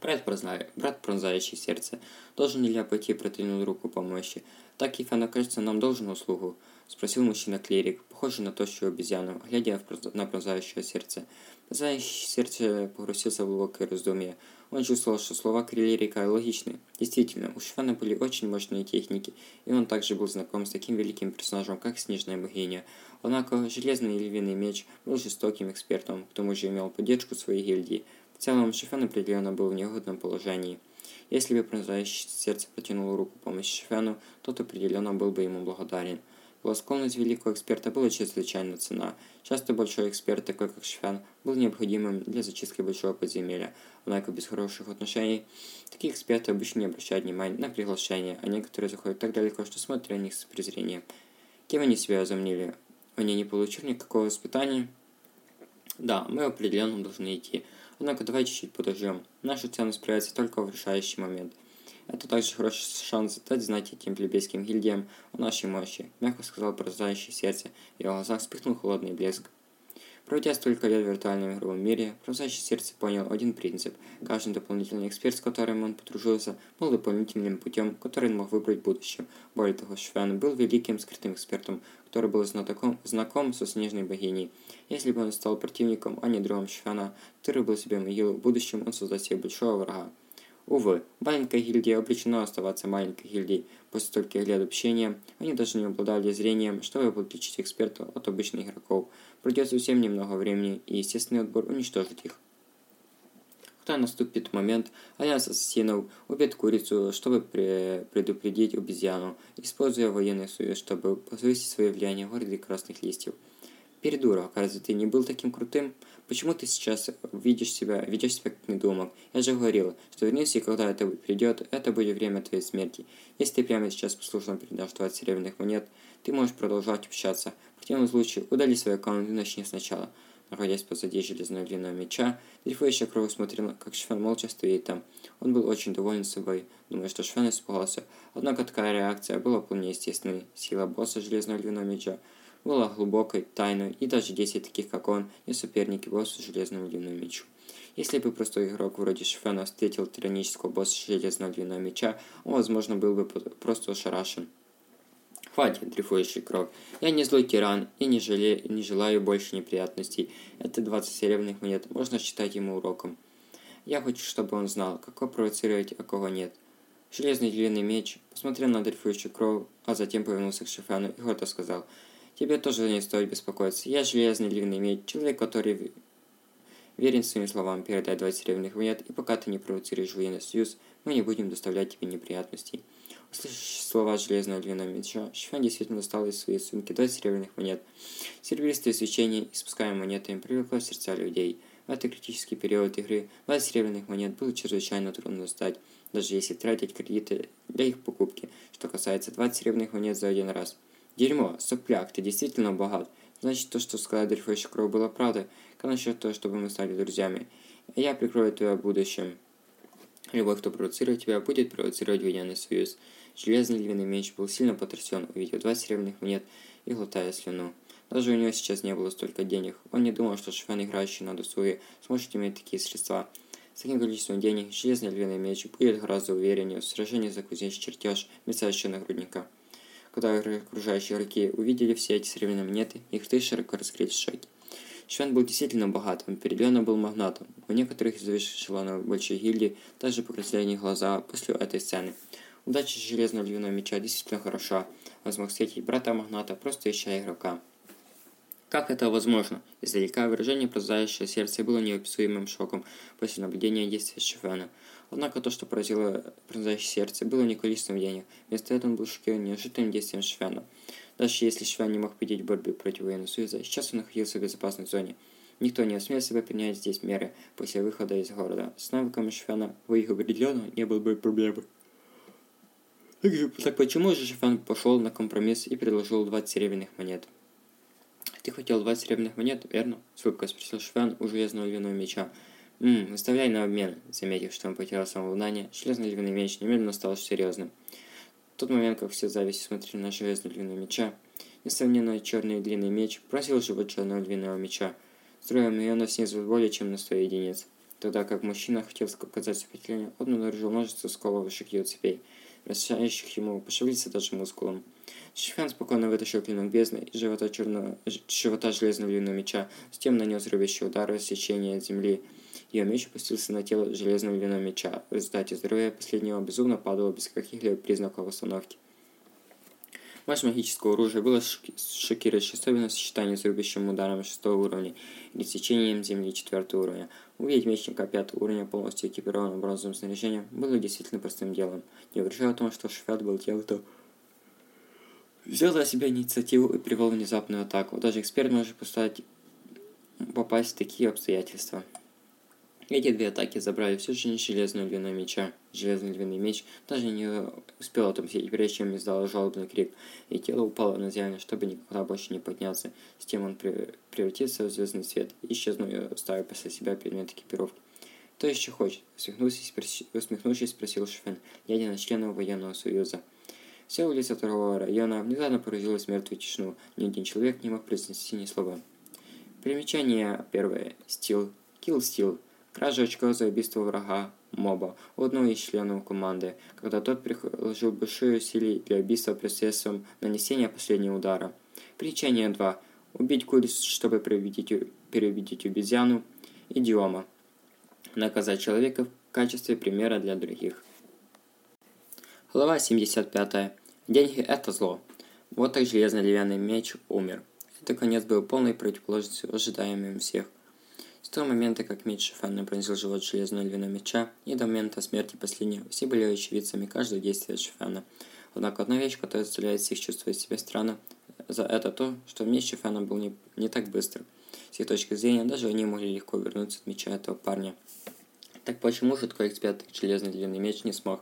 Брат, пронзай, брат, пронзающий сердце, должен ли я пойти протянул руку помощи? Так Ефана, кажется, нам должен услугу, спросил мужчина-клирик, похожий на тощую обезьяну, глядя на пронзающее сердце. Пронзающее сердце погрузился в глубокое раздумье. Он чувствовал, что слова клирика логичны. Действительно, у Шифана были очень мощные техники, и он также был знаком с таким великим персонажем, как Снежная богиня. Однако, Железный Львиный Меч был жестоким экспертом, к тому же имел поддержку своей гильдии. В целом, Шифан определенно был в неугодном положении. Если бы пронзающее сердце протянул руку помощи Шифану, тот определенно был бы ему благодарен. Благосклонность великого эксперта была чрезвычайно цена. Часто большой эксперт, такой как Шифан, был необходимым для зачистки большого подземелья. Однако без хороших отношений такие эксперты обычно не обращают внимания на приглашение, а некоторые заходят так далеко, что смотрят на них с презрением. Кем они себя возомнили? Они не получили никакого испытания? Да, мы определенно должны идти. Однако давай чуть-чуть подождем. Наша ценность проявится только в решающий момент. Это также хороший шанс дать знать этим плебейским гильдиям о нашей мощи, мягко сказал прозрающее сердце, и в глазах вспыхнул холодный блеск. Проведя столько лет в виртуальном игровом мире, прозрачное сердце понял один принцип. Каждый дополнительный эксперт, с которым он подружился, был дополнительным путем, который он мог выбрать в будущем. Более того, Швен был великим скрытым экспертом, который был знатоком, знаком со снежной богиней. Если бы он стал противником, а не другом Швена, который был себе могилу, в будущем он создаст себе большого врага. Увы, маленькая гильдия обречена оставаться маленькой гильдией. После стольких лет общения они даже не обладали зрением, чтобы отличить экспертов от обычных игроков. Пройдет совсем немного времени, и естественный отбор уничтожит их. Когда наступит момент, альянс ассасинов убьет курицу, чтобы предупредить обезьяну, используя военный союз, чтобы повысить свое влияние в городе красных листьев. Передурок, разве ты не был таким крутым? Почему ты сейчас видишь себя, ведешь себя как недоумок? Я же говорила, что вернись, и когда это придет, это будет время твоей смерти. Если ты прямо сейчас послушно передашь 20 серебряных монет, ты можешь продолжать общаться. В противном случае, удали свой аккаунт и начни сначала. Находясь позади железного длинного меча, дрейфующая кровь смотрела, как Швен молча стоит там. Он был очень доволен собой, думая, что Швен испугался. Однако такая реакция была вполне естественной. Сила босса железного длинного меча была глубокой, тайной, и даже 10 таких, как он, не соперники боссу Железному Длинному Мечу. Если бы простой игрок вроде Шифена встретил тиранического босса Железного Длинного Меча, он, возможно, был бы просто ошарашен. Хватит, дрейфующий игрок. Я не злой тиран и не, жале... не желаю больше неприятностей. Это 20 серебряных монет, можно считать ему уроком. Я хочу, чтобы он знал, какого провоцировать, а кого нет. Железный длинный меч посмотрел на дрейфующую кровь, а затем повернулся к Шифану и гордо сказал – Тебе тоже не стоит беспокоиться. Я железный длинный меч, человек, который верен своим словам, передай 20 серебряных монет, и пока ты не провоцируешь военный союз, мы не будем доставлять тебе неприятностей. Услышав слова железного длинного меча, Шифан действительно достал из своей сумки 20 серебряных монет. Серебристое свечение, испускаемое монетами, привлекло сердца людей. В этот критический период игры 20 серебряных монет было чрезвычайно трудно достать, даже если тратить кредиты для их покупки, что касается 20 серебряных монет за один раз. Дерьмо, сопляк, ты действительно богат. Значит, то, что сказал Дельфойщик Кроу, было правдой. Как насчет того, чтобы мы стали друзьями? Я прикрою тебя в будущем. Любой, кто провоцирует тебя, будет провоцировать военный союз. Железный львиный меч был сильно потрясен, увидев два серебряных монет и глотая слюну. Даже у него сейчас не было столько денег. Он не думал, что Швен, играющий на досуге, сможет иметь такие средства. С таким количеством денег железный львиный меч будет гораздо увереннее в сражении за кузнечный чертеж мерцающего нагрудника. Когда окружающие игроки увидели все эти серебряные монеты, их рты широко раскрылись в шоке. Швен был действительно богатым, определенно был магнатом. У некоторых из высших эшелонов большой гильдии даже покраснели глаза после этой сцены. Удача Железного Львиного Меча действительно хороша. Смог встретить брата магната, просто ища игрока. Как это возможно? Издалека выражение прозающее сердце было неописуемым шоком после наблюдения действия Шефена. Однако то, что поразило пронзающее сердце, было не количеством денег. Вместо этого он был шокирован неожиданным действием Швена. Даже если Швен не мог победить в борьбе против военного союза, сейчас он находился в безопасной зоне. Никто не осмелился бы принять здесь меры после выхода из города. С навыками Швена в их определенно не было бы проблемы. Так почему же Швен пошел на компромисс и предложил 20 серебряных монет? Ты хотел 20 серебряных монет, верно? С улыбкой спросил Швен у железного львиного меча. «Ммм, выставляй на обмен», заметив, что он потерял самообладание, железный львиный меч немедленно стал серьезным. В тот момент, как все зависть смотрели на железный длинный меча, несомненно, черный длинный меч просил живот черного длинного меча, строя миллионов снизу более чем на 100 единиц. Тогда как мужчина хотел показать сопротивление, он обнаружил множество сковывающих ее цепей, мешающих ему пошевелиться даже мускулом. Шифен спокойно вытащил клинок бездны из живота, черного, живота железного длинного меча, затем нанес рубящий удар рассечения земли. Ее меч опустился на тело железного длинного меча. В результате здоровье последнего безумно падало без каких-либо признаков восстановки. Мощь магического оружия была шокирующей, особенно в сочетании с рубящим ударом шестого уровня и сечением земли четвертого уровня. Увидеть мечника пятого уровня полностью экипированным бронзовым снаряжением было действительно простым делом. Не говоря о том, что Шфят был тем, кто взял на себя инициативу и привел внезапную атаку. Даже эксперт может поставить, попасть в такие обстоятельства. Эти две атаки забрали всю жизнь железную длину меча. Железный длинный меч даже не успел отомстить, прежде чем издал жалобный крик, и тело упало на землю, чтобы никогда больше не подняться. С тем он превратился в звездный свет, исчезнув, оставив после себя предмет экипировки. «Кто еще хочет?» Усмехнувшись, усмехнувшись спросил Шфен, глядя на членов военного союза. Вся улица торгового района внезапно погрузилась в тишину. Ни один человек не мог произнести ни слова. Примечание первое. Стил. Kill Steel. Кража очков за убийство врага, моба, у одного из членов команды, когда тот приложил большие усилия для убийства посредством нанесения последнего удара. Примечание 2. Убить курицу, чтобы переубедить, переубедить обезьяну. Идиома. Наказать человека в качестве примера для других. Глава 75. Деньги – это зло. Вот так железный деревянный меч умер. Это конец был полной противоположностью ожидаемым всех. С того момента, как меч Шифана пронзил живот железной львиного меча, и до момента смерти последнего, все были очевидцами каждого действия Шифана. Однако одна вещь, которая заставляет всех чувствовать себя странно, за это то, что меч Шифана был не, не так быстр. С их точки зрения, даже они могли легко вернуться от меча этого парня. Так почему же такой эксперт железный длинный меч не смог?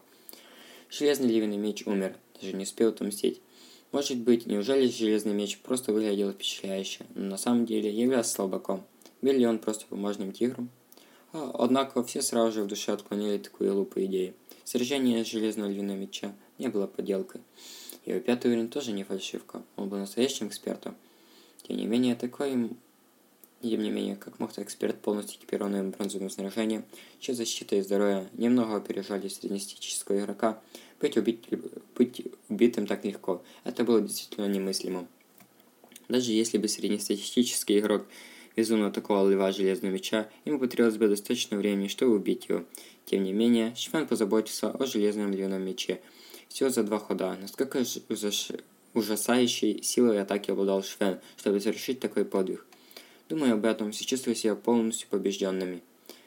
Железный длинный меч умер, даже не успел отомстить. Может быть, неужели железный меч просто выглядел впечатляюще, но на самом деле являлся слабаком? Был ли он просто бумажным тигром? А, однако все сразу же в душе отклонили такую глупую идею. Сражение железного львиного меча не было подделкой. Его пятый уровень тоже не фальшивка, он был настоящим экспертом. Тем не менее, такой тем не менее, как мог эксперт полностью экипированным бронзовым снаряжением, чья защита и здоровье немного опережали среднестатического игрока, быть, убит, быть убитым так легко. Это было действительно немыслимо. Даже если бы среднестатистический игрок безумно атаковал льва железного меча, ему потребовалось бы достаточно времени, чтобы убить его. Тем не менее, Швен позаботился о железном львином мече. Всего за два хода. Насколько ужасающей силой атаки обладал Швен, чтобы совершить такой подвиг. Думая об этом, все чувствовали себя полностью побежденными.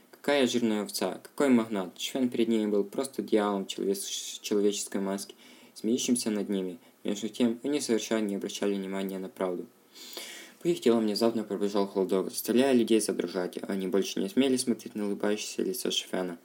Какая жирная овца, какой магнат. Швен перед ними был просто дьяволом человеческой маске, смеющимся над ними. Между тем, они совершенно не обращали внимания на правду. По их телам внезапно пробежал холодок, заставляя людей задрожать, они больше не смели смотреть на улыбающееся лицо Шефена.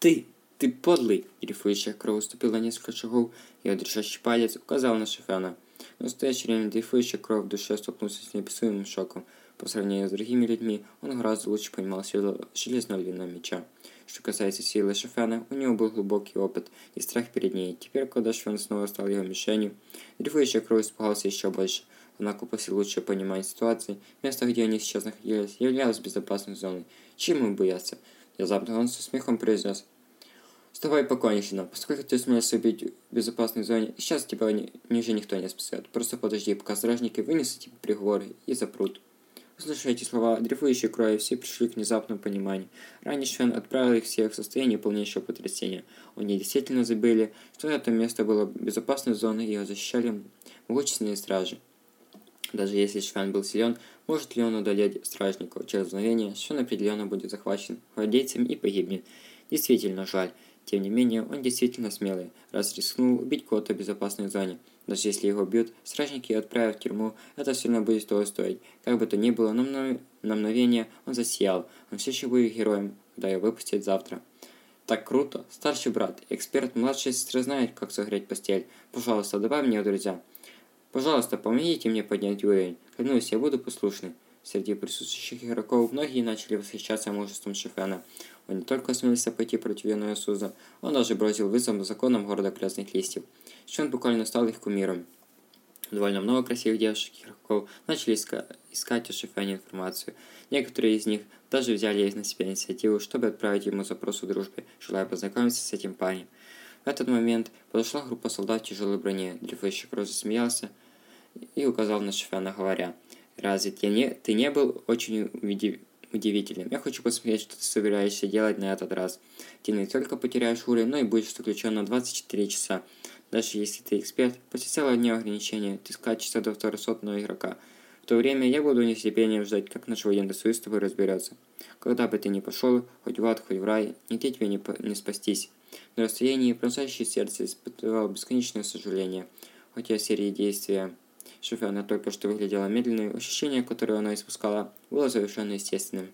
«Ты! Ты подлый!» Дрейфующая кровь уступил на несколько шагов, и дрожащий палец указал на Шефена. В настоящее время дрейфующая кровь в душе столкнулся с неописуемым шоком. По сравнению с другими людьми, он гораздо лучше понимал силу железного львиного меча. Что касается силы Шефена, у него был глубокий опыт и страх перед ней. Теперь, когда Шефен снова стал его мишенью, дрейфующая кровь испугался еще больше – Однако после лучшего понимания ситуации, место, где они сейчас находились, являлось безопасной зоной. Чем им бояться? Внезапно он со смехом произнес. Вставай покончено. Поскольку ты сумеешь убить в безопасной зоне, сейчас тебя ни, ниже никто не спасет. Просто подожди, пока стражники вынесут тебе приговоры и запрут. Услышав эти слова, дрейфующие крови все пришли к внезапному пониманию. Ранее Швен отправил их всех в состояние полнейшего потрясения. Они действительно забыли, что это место было безопасной зоной и его защищали могущественные стражи. Даже если Швен был силен, может ли он удалять стражников? Через мгновение Швен определенно будет захвачен гвардейцем и погибнет. Действительно жаль. Тем не менее, он действительно смелый, раз рискнул убить кого-то в безопасной зоне. Даже если его бьют, стражники отправят в тюрьму, это все равно будет того стоить. Как бы то ни было, на, мно... на мгновение он засиял. Он все еще будет героем, когда его выпустят завтра. Так круто. Старший брат, эксперт младшей сестры знает, как согреть постель. Пожалуйста, добавь мне друзья. Пожалуйста, помогите мне поднять уровень. Клянусь, я буду послушный. Среди присутствующих игроков многие начали восхищаться мужеством Шефена. Он не только осмелился пойти против Юного Суза, он даже бросил вызов законам города Красных Листьев. Шон буквально стал их кумиром. Довольно много красивых девушек и игроков начали иска искать о Шифене информацию. Некоторые из них даже взяли на себя инициативу, чтобы отправить ему запрос о дружбе, желая познакомиться с этим парнем. В этот момент подошла группа солдат в тяжелой броне. Дрейфующий Кроз засмеялся и указал на Шифена, говоря, «Разве ты не, ты не был очень удив удивительным. Я хочу посмотреть, что ты собираешься делать на этот раз. Ты не только потеряешь уровень, но и будешь заключен на 24 часа. Даже если ты эксперт, после целого дня ограничения, ты скачешься до второсотного игрока. В то время я буду нетерпением ждать, как наш военный союз с тобой разберется. Когда бы ты ни пошел, хоть в ад, хоть в рай, нигде тебе не, не спастись. На расстоянии пронзающее сердце испытывал бесконечное сожаление. Хотя серии действия Шофена только что выглядела медленной, ощущение, которое она испускала, было совершенно естественным.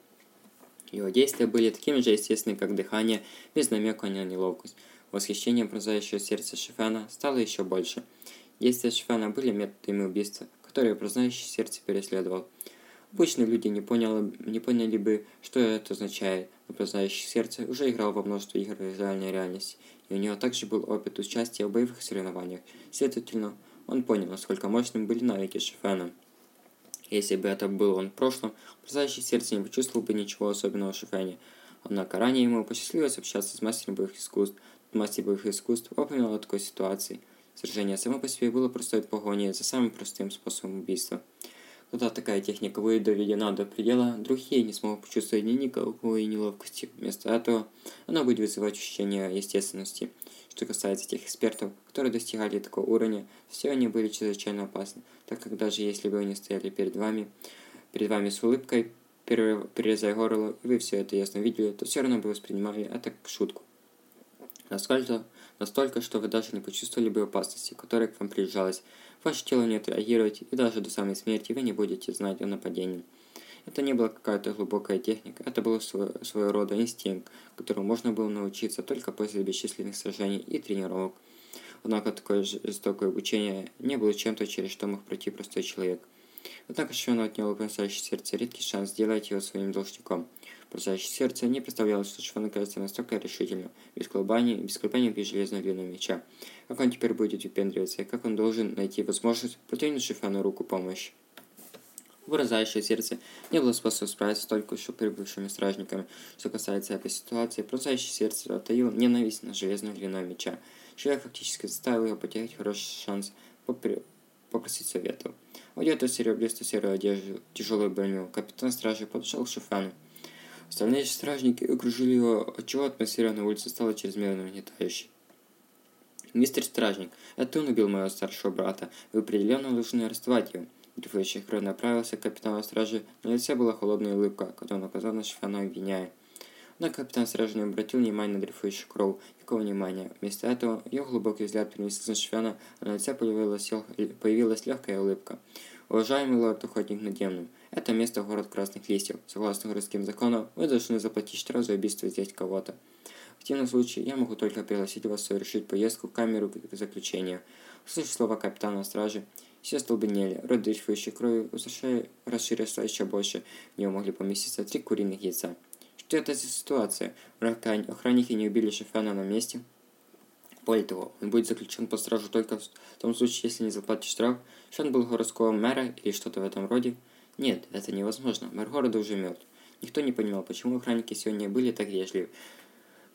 Его действия были такими же естественными, как дыхание, без намека на неловкость. Восхищение, пронзающее сердце Шифена, стало еще больше. Действия Шифена были методами убийства, которые пронзающее сердце преследовал. Обычные люди не, поняли, не поняли бы, что это означает, но пронзающее сердце уже играл во множество игр в реальной реальности, и у него также был опыт участия в боевых соревнованиях. Следовательно, он понял, насколько мощным были навыки Шифена. Если бы это был он в прошлом, пронзающее сердце не почувствовал бы ничего особенного в Шифене. Однако ранее ему посчастливилось общаться с мастером боевых искусств, мастер боевых искусств упоминал о такой ситуации. Сражение само по себе было простой погоней за самым простым способом убийства. Когда такая техника будет доведена до предела, другие не смогут почувствовать ни никакой неловкости. Вместо этого она будет вызывать ощущение естественности. Что касается тех экспертов, которые достигали такого уровня, все они были чрезвычайно опасны, так как даже если бы они стояли перед вами, перед вами с улыбкой, перерезая горло, и вы все это ясно видели, то все равно бы воспринимали это как шутку. Настолько, настолько, что вы даже не почувствовали бы опасности, которая к вам приближалась. Ваше тело не отреагирует, и даже до самой смерти вы не будете знать о нападении. Это не была какая-то глубокая техника, это был свой, своего рода инстинкт, которому можно было научиться только после бесчисленных сражений и тренировок. Однако такое жестокое обучение не было чем-то, через что мог пройти простой человек. Однако Шон отнял у сердце редкий шанс сделать его своим должником – Бросающее сердце не представлялось, что Шифан окажется настолько решительным, без колебаний, без колебаний без железного длинного меча. Как он теперь будет выпендриваться, и как он должен найти возможность протянуть Шифану руку помощи. Выразающее сердце не было способно справиться только что прибывшими стражниками. Что касается этой ситуации, бросающее сердце оттаил ненависть на железную длину меча. Человек фактически заставил его потерять хороший шанс попри... попросить советов. Одетый в серебристо-серую одежду, тяжелую броню, капитан стражи подошел к Шифану. Остальные стражники окружили его, отчего атмосфера на улице стала чрезмерно угнетающей. «Мистер Стражник, это он убил моего старшего брата. Вы определенно должны арестовать его». Дрейфующий Хрон направился к капитану стражи, на лице была холодная улыбка, которую он указал на Шифана, обвиняя. Но капитан стражи не обратил внимания на дрейфующий кров, никакого внимания. Вместо этого ее глубокий взгляд переместился на Шифана, а на лице появилась, легкая улыбка. Уважаемый лорд-охотник на демоном, это место город Красных Листьев. Согласно городским законам, вы должны заплатить штраф за убийство здесь кого-то. В противном случае я могу только пригласить вас совершить поездку в камеру заключения. Услышав слова капитана стражи, все столбенели, рот дрейфующей крови расширился еще больше, в него могли поместиться три куриных яйца. Что это за ситуация? Охранники не убили Шефана на месте? Более того, он будет заключен под стражу только в том случае, если не заплатит штраф. Шан был городского мэра или что-то в этом роде. Нет, это невозможно. Мэр города уже мертв. Никто не понимал, почему охранники сегодня были так вежливы.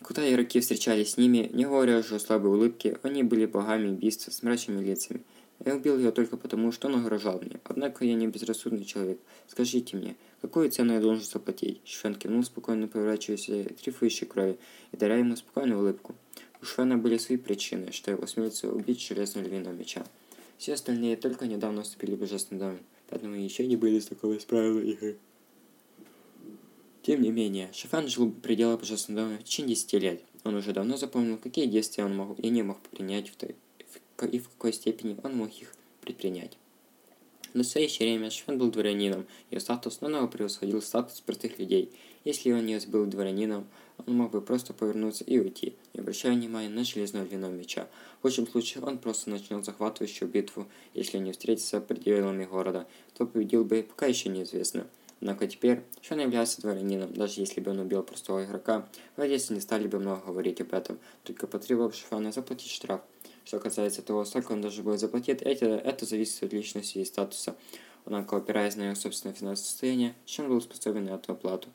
Когда игроки встречались с ними, не говоря уже о слабой улыбке, они были богами убийства с мрачными лицами. Я убил его только потому, что он угрожал мне. Однако я не безрассудный человек. Скажите мне, какую цену я должен заплатить? Швен кивнул, спокойно поворачиваясь трифующей крови и даря ему спокойную улыбку. У Швена были свои причины, что его смелится убить железным львиного меча. Все остальные только недавно вступили в божественный дом, поэтому еще не были знакомы с правилами игры. Тем не менее, Шафан жил в пределах божественного дома в течение 10 лет. Он уже давно запомнил, какие действия он мог и не мог принять, в той, и в какой степени он мог их предпринять. В настоящее время Швен был дворянином, ее статус намного превосходил статус простых людей. Если он не был дворянином, он мог бы просто повернуться и уйти, не обращая внимания на железное вино меча. В общем случае, он просто начнет захватывающую битву, если не встретится пределами города. Кто победил бы, пока еще неизвестно. Однако теперь, что он являлся дворянином, даже если бы он убил простого игрока, владельцы не стали бы много говорить об этом, только потребовав Шифана заплатить штраф. Что касается того, сколько он даже будет заплатить, это, это зависит от личности и статуса. Однако, опираясь на его собственное финансовое состояние, Шан был способен на эту оплату.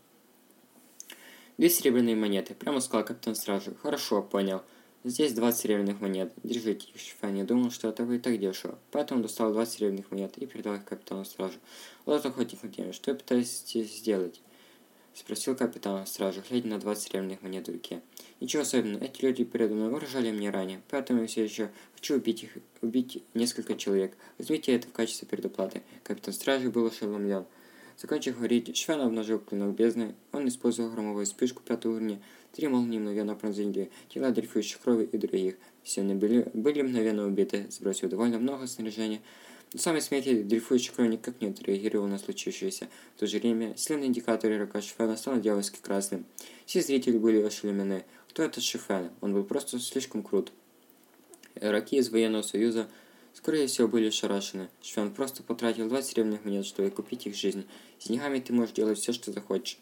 Две серебряные монеты. Прямо сказал капитан стражи. Хорошо, понял. Здесь 20 серебряных монет. Держите их. Шифан не думал, что это будет так дешево. Поэтому достал 20 серебряных монет и передал их капитану стражи. Вот охотник на тему. Что вы пытаетесь сделать? Спросил капитан стражи, глядя на 20 серебряных монет в руке. Ничего особенного. Эти люди передо мной угрожали мне ранее. Поэтому я все еще хочу убить их, убить несколько человек. Возьмите это в качестве предоплаты. Капитан стражи был ошеломлен. Закончив говорить, Швен обнажил клинок бездны. Он использовал громовую вспышку пятого уровня. Три молнии мгновенно пронзили тела дрейфующих крови и других. Все они были, были мгновенно убиты, сбросив довольно много снаряжения. Но самой смерти дрейфующий кровь никак не отреагировал на случившееся. В то же время, сильный индикатор игрока Шифена стал дьявольски красным. Все зрители были ошеломлены. Кто этот Шифен? Он был просто слишком крут. Игроки из военного союза Скорее всего, были ошарашены. Швен просто потратил 20 серебряных монет, чтобы купить их жизнь. С деньгами ты можешь делать все, что захочешь.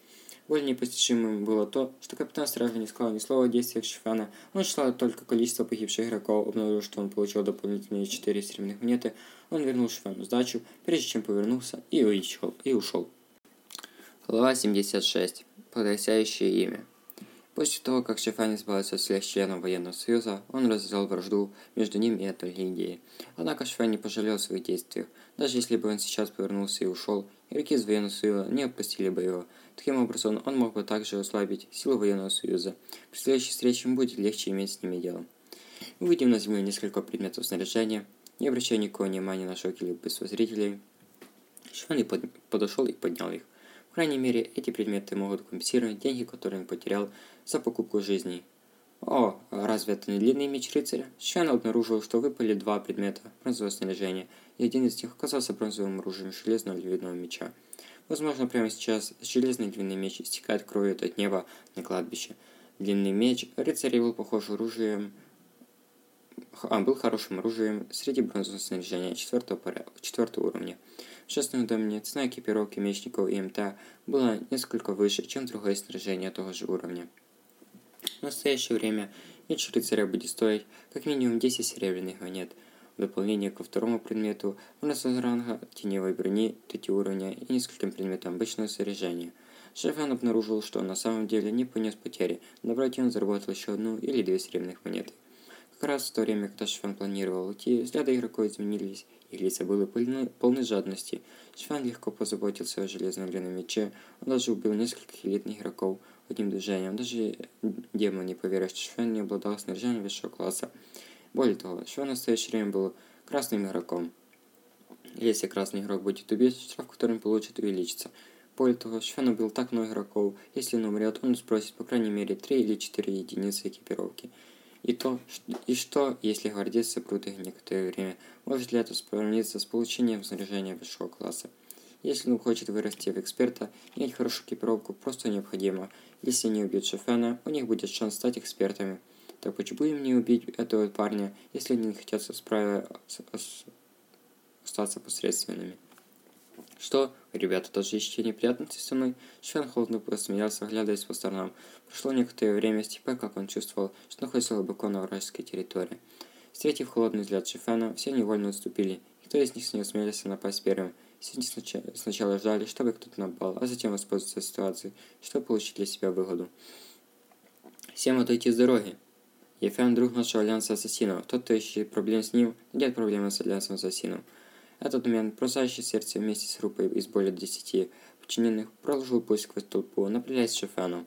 Более непостижимым было то, что капитан стражи не сказал ни слова о действиях Шифана. Он считал только количество погибших игроков, обнаружил, что он получил дополнительные 4 серебряных монеты. Он вернул Шифану сдачу, прежде чем повернулся и уйшел. И ушел. Глава 76. Потрясающее имя. После того, как Шефан избавился от всех членов военного союза, он развязал вражду между ним и этой идеей. Однако Шефан не пожалел своих действиях. Даже если бы он сейчас повернулся и ушел, игроки из военного союза не отпустили бы его. Таким образом, он мог бы также ослабить силу военного союза. При следующей встрече ему будет легче иметь с ними дело. Увидев на земле несколько предметов снаряжения, не обращая никакого внимания на шок или быстро зрителей, Шефан подошел и поднял их. Крайней мере, эти предметы могут компенсировать деньги, которые он потерял за покупку жизней. О, разве это не длинный меч рыцаря? Шан обнаружил, что выпали два предмета бронзового снаряжения, и один из них оказался бронзовым оружием железного львиного меча. Возможно, прямо сейчас железный длинный меч истекает кровью от неба на кладбище. Длинный меч рыцаря был похож оружием а, был хорошим оружием среди бронзового снаряжения четвертого, порядка, четвертого уровня. В шестом доме цена экипировки мечников и МТ была несколько выше, чем другое снаряжение того же уровня. В настоящее время меч рыцаря будет стоить как минимум 10 серебряных монет. В дополнение ко второму предмету бронзового ранга, теневой брони, третьего уровня и нескольким предметам обычного снаряжения. Шефан обнаружил, что он на самом деле не понес потери, напротив он заработал еще одну или две серебряных монеты. Как раз в то время, когда Шефан планировал уйти, взгляды игроков изменились, их лица были полны, полны жадности. Шван легко позаботился о железном длинном мече. Он даже убил нескольких элитных игроков одним движением. Даже демон не поверил, что Шван не обладал снаряжением высшего класса. Более того, Шван в настоящее время был красным игроком. Если красный игрок будет убит, штраф, который он получит, увеличится. Более того, Швен убил так много игроков. Если он умрет, он спросит по крайней мере 3 или 4 единицы экипировки. И то, и что, если гордиться их некоторое время, может ли это сравниться с получением снаряжения высшего класса? Если он хочет вырасти в эксперта, иметь хорошую экипировку просто необходимо. Если они убьют Шефена, у них будет шанс стать экспертами. Так почему им не убить этого парня, если они не хотят справа... остаться посредственными? Что, ребята, тоже ищете неприятности со мной? Швен холодно посмеялся, оглядываясь по сторонам. Прошло некоторое время с тех пор, как он чувствовал, что находится глубоко на вражеской территории. Встретив холодный взгляд Шифена, все невольно отступили. Никто из них не осмелился напасть первым. Все они сначала, сначала ждали, чтобы кто-то напал, а затем воспользоваться ситуацией, чтобы получить для себя выгоду. Всем отойти с дороги. Ефен друг нашего альянса ассасинов. Тот, кто ищет проблем с ним, нет проблемы с альянсом ассасинов. Этот момент, бросающий сердце вместе с группой из более десяти подчиненных, продолжил путь сквозь толпу, направляясь к Шефану.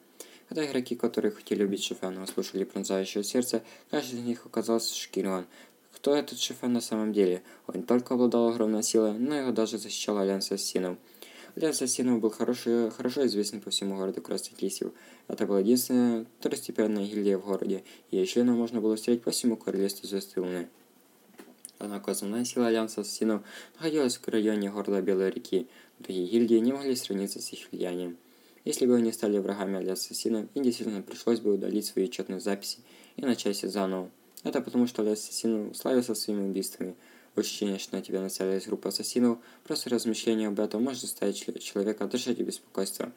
Когда игроки, которые хотели убить Шефана, услышали пронзающее сердце, каждый из них оказался шокирован. Кто этот Шефан на самом деле? Он не только обладал огромной силой, но его даже защищал Альянс Ассасинов. Альянс Ассасинов был хороший, хорошо известен по всему городу Красных Лисьев. Это была единственная второстепенная гильдия в городе, и ее членов можно было встретить по всему королевству Звезды Луны. Однако основная сила Альянса Ассасинов находилась в районе города Белой реки. Другие гильдии не могли сравниться с их влиянием. Если бы они стали врагами Альянса Ассасинов, им действительно пришлось бы удалить свои учетные записи и начать все заново. Это потому, что Альянс Ассасинов славился своими убийствами. ощущение, что на тебя нацелилась группа ассасинов, просто размышление об этом может заставить человека дышать и беспокойство.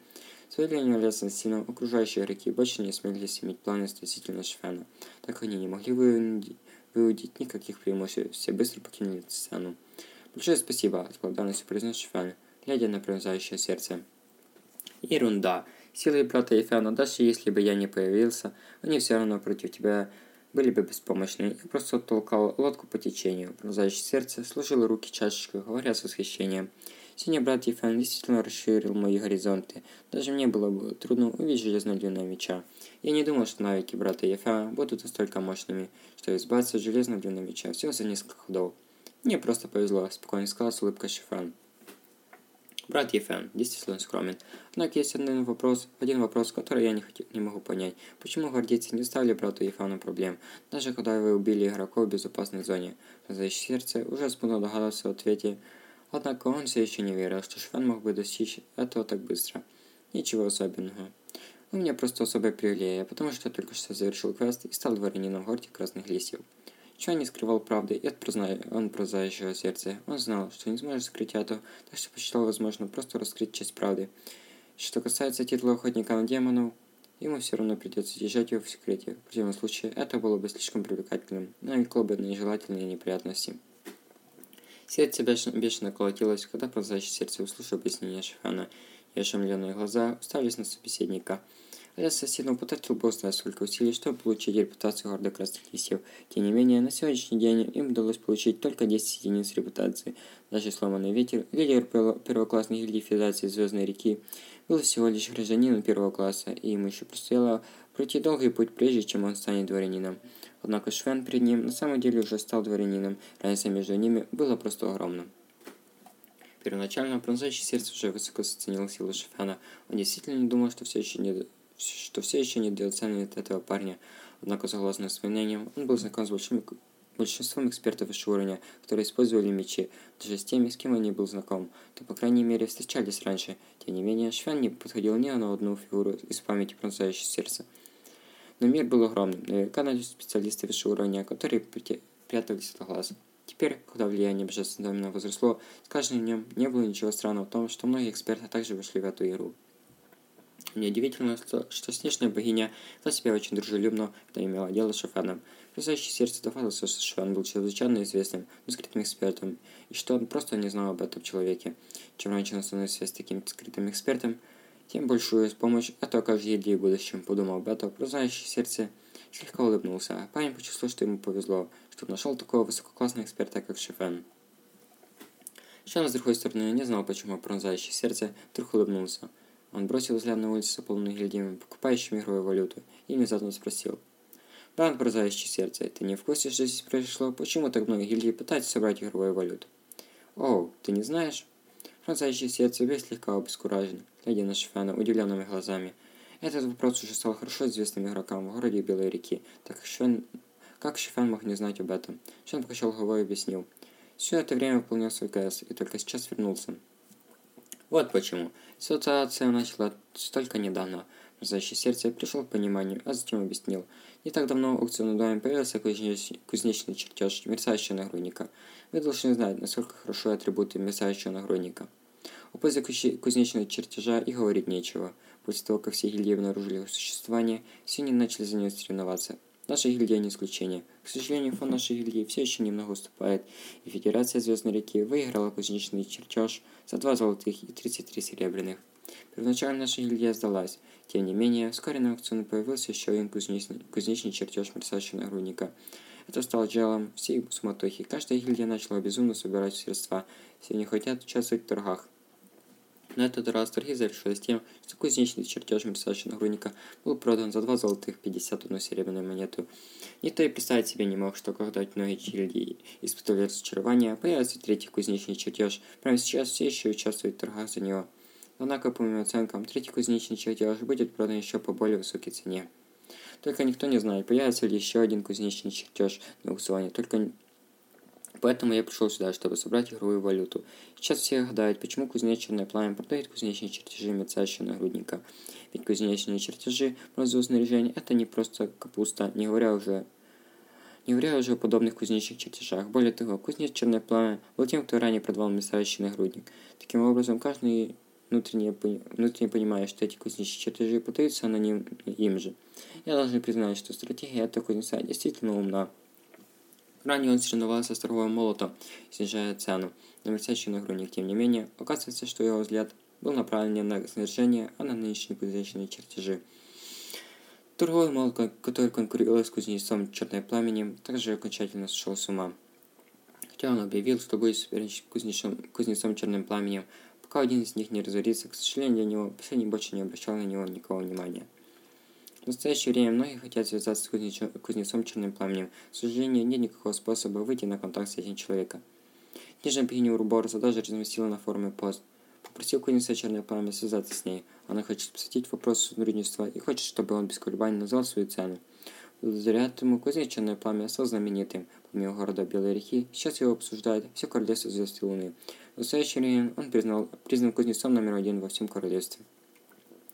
С появлением леса ассасинов окружающие игроки больше не смелились иметь планы относительно Шефана, так как они не могли выудить, выудить никаких преимуществ, все быстро покинули сцену. Большое спасибо, с благодарностью произнес Шфен, глядя на пронзающее сердце. Ерунда. Силы брата Ефяна, даже если бы я не появился, они все равно против тебя были бы беспомощны. Я просто толкал лодку по течению. Пронзающее сердце сложил руки чашечкой, говоря с восхищением. Синий брат Ефян действительно расширил мои горизонты. Даже мне было бы трудно увидеть железно-длинного меча. Я не думал, что навыки брата Ефяна будут настолько мощными, что избавиться от железно-длинного меча всего за несколько ходов. Мне просто повезло, спокойно сказал с улыбкой Шифан. Брат Ефен действительно скромен. Однако есть один вопрос, один вопрос, который я не, хотел, не могу понять. Почему гвардейцы не ставили брату Ефану проблем, даже когда вы убили игроков в безопасной зоне? Раздающее сердце уже смутно догадался в ответе, однако он все еще не верил, что Шифан мог бы достичь этого так быстро. Ничего особенного. У меня просто особая привилегия, потому что я только что завершил квест и стал дворянином в городе Красных Листьев. Чан не скрывал правды и от прозна... он прозающего сердца. Он знал, что не сможет скрыть это, так что посчитал возможно просто раскрыть часть правды. Что касается титула охотника на демонов, ему все равно придется держать его в секрете. В противном случае это было бы слишком привлекательным, навлекло бы на нежелательные неприятности. Сердце бешено, бешено колотилось, когда прозающее сердце услышал объяснение Шифана. и ошеломленные глаза уставились на собеседника – Ассасин потратил бог знает сколько усилий, чтобы получить репутацию города Красных Листьев. Тем не менее, на сегодняшний день им удалось получить только 10 единиц репутации. Даже сломанный ветер, лидер первоклассной гильдии Федерации Звездной реки, был всего лишь гражданином первого класса, и ему еще предстояло пройти долгий путь, прежде чем он станет дворянином. Однако Швен перед ним на самом деле уже стал дворянином, разница между ними была просто огромна. Первоначально пронзающий сердце уже высоко оценил силу Шефана. Он действительно думал, что все еще не что все еще недооценивает этого парня. Однако, согласно воспоминаниям, он был знаком с большим, большинством экспертов высшего уровня, которые использовали мечи, даже с теми, с кем он не был знаком, то, по крайней мере, встречались раньше. Тем не менее, Швен не подходил ни на одну фигуру из памяти пронзающей сердце. Но мир был огромным, наверняка найдутся специалисты высшего уровня, которые прятались от глаз. Теперь, когда влияние божественного домена возросло, с каждым днем не было ничего странного в том, что многие эксперты также вошли в эту игру. Неудивительно, что, что снежная богиня вела себя очень дружелюбно, когда имела дело с Шафаном. Красавище сердце догадался, что Шафан был чрезвычайно известным, но скрытым экспертом, и что он просто не знал об этом человеке. Чем раньше он становится таким скрытым экспертом, тем большую помощь это окажет ей в будущем, подумал Бето, прознающее сердце слегка улыбнулся, а парень почувствовал, что ему повезло, что нашел такого высококлассного эксперта, как Шефен. Шан, с другой стороны, не знал, почему пронзающее сердце вдруг улыбнулся. Он бросил взгляд на улицу, полную гильдиями, покупающими игровую валюту, и внезапно спросил. «Брат, пронзающий сердце, ты не в курсе, что здесь произошло? Почему так много гильдий пытаются собрать игровую валюту?» «Оу, ты не знаешь?» Пронзающий сердце был слегка обескуражен, глядя на Шифана удивленными глазами. Этот вопрос уже стал хорошо известным игрокам в городе Белой реки, так как Шифан, как Шифан мог не знать об этом? Шифан покачал головой и объяснил. Все это время выполнял свой КС и только сейчас вернулся. Вот почему. Ситуация начала столько недавно. Мерзающее сердце пришел к пониманию, а затем объяснил. Не так давно в аукционном доме появился кузнечный чертеж мерцающего нагрудника. Вы должны знать, насколько хорошо атрибуты мерцающего нагрудника. О пользе кузнечного чертежа и говорить нечего. После того, как все гильдии обнаружили его существование, все они начали за нее соревноваться. Наша гильдия не исключение. К сожалению, фон нашей гильдии все еще немного уступает, и Федерация Звездной реки выиграла кузнечный чертеж за два золотых и 33 серебряных. Первоначально наша гильдия сдалась. Тем не менее, вскоре на аукционе появился еще один кузнечный, кузнечный чертеж мерцающего нагрудника. Это стало делом всей суматохи. Каждая гильдия начала безумно собирать средства. Все они хотят участвовать в торгах. На этот раз торги завершились тем, что кузнечный чертеж мерцающего нагрудника был продан за 2 золотых 51 серебряную монету. Никто и представить себе не мог, что когда многие гильдии испытывали разочарование, появится третий кузнечный чертеж. Прямо сейчас все еще участвуют в торгах за него. Однако, по моим оценкам, третий кузнечный чертеж будет продан еще по более высокой цене. Только никто не знает, появится ли еще один кузнечный чертеж на аукционе. Только Поэтому я пришел сюда, чтобы собрать игровую валюту. Сейчас все гадают, почему кузнечное пламя продает кузнечные чертежи мерцающего нагрудника. Ведь кузнечные чертежи бронзового снаряжения это не просто капуста, не говоря уже Не говоря уже о подобных кузнечных чертежах. Более того, кузнец Черное Пламя был тем, кто ранее продавал настоящий нагрудник. Таким образом, каждый внутренне, внутренне понимая, что эти кузнечные чертежи подаются аноним им же. Я должен признать, что стратегия этого кузнеца действительно умна. Ранее он соревновался с торговым молотом, снижая цену на мерцающий нагрудник. Тем не менее, оказывается, что его взгляд был направлен не на снаряжение, а на нынешние кузнечные чертежи. Торговый молот, который конкурировал с кузнецом Черное Пламенем, также окончательно сошел с ума. Хотя он объявил, что будет соперничать кузнецом, кузнецом Черным Пламенем, пока один из них не разорится, к сожалению для него, последний больше не обращал на него никакого внимания. В настоящее время многие хотят связаться с кузнецом Черным Пламенем. К сожалению, нет никакого способа выйти на контакт с этим человеком. Книжная богиня Уруборса даже разместила на форуме пост. Попросил кузнеца Черное Пламя связаться с ней. Она хочет посвятить вопрос сотрудничества и хочет, чтобы он без колебаний назвал свою цену. Благодаря этому кузнец Черное Пламя стал знаменитым. Помимо города Белой реки, сейчас его обсуждает все королевство Звезды Луны. В настоящее время он признал, признан кузнецом номер один во всем королевстве.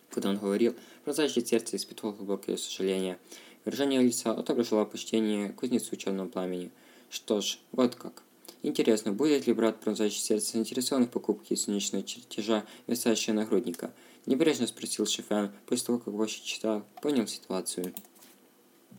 Когда он говорил, прозрачное сердце испытывал глубокое сожаление. Выражение лица отображало почтение кузнецу черного пламени. Что ж, вот как. Интересно, будет ли брат пронзающий сердце заинтересован в покупке солнечного чертежа висящего нагрудника? Небрежно спросил Шефен, после того, как Вощи читал, понял ситуацию.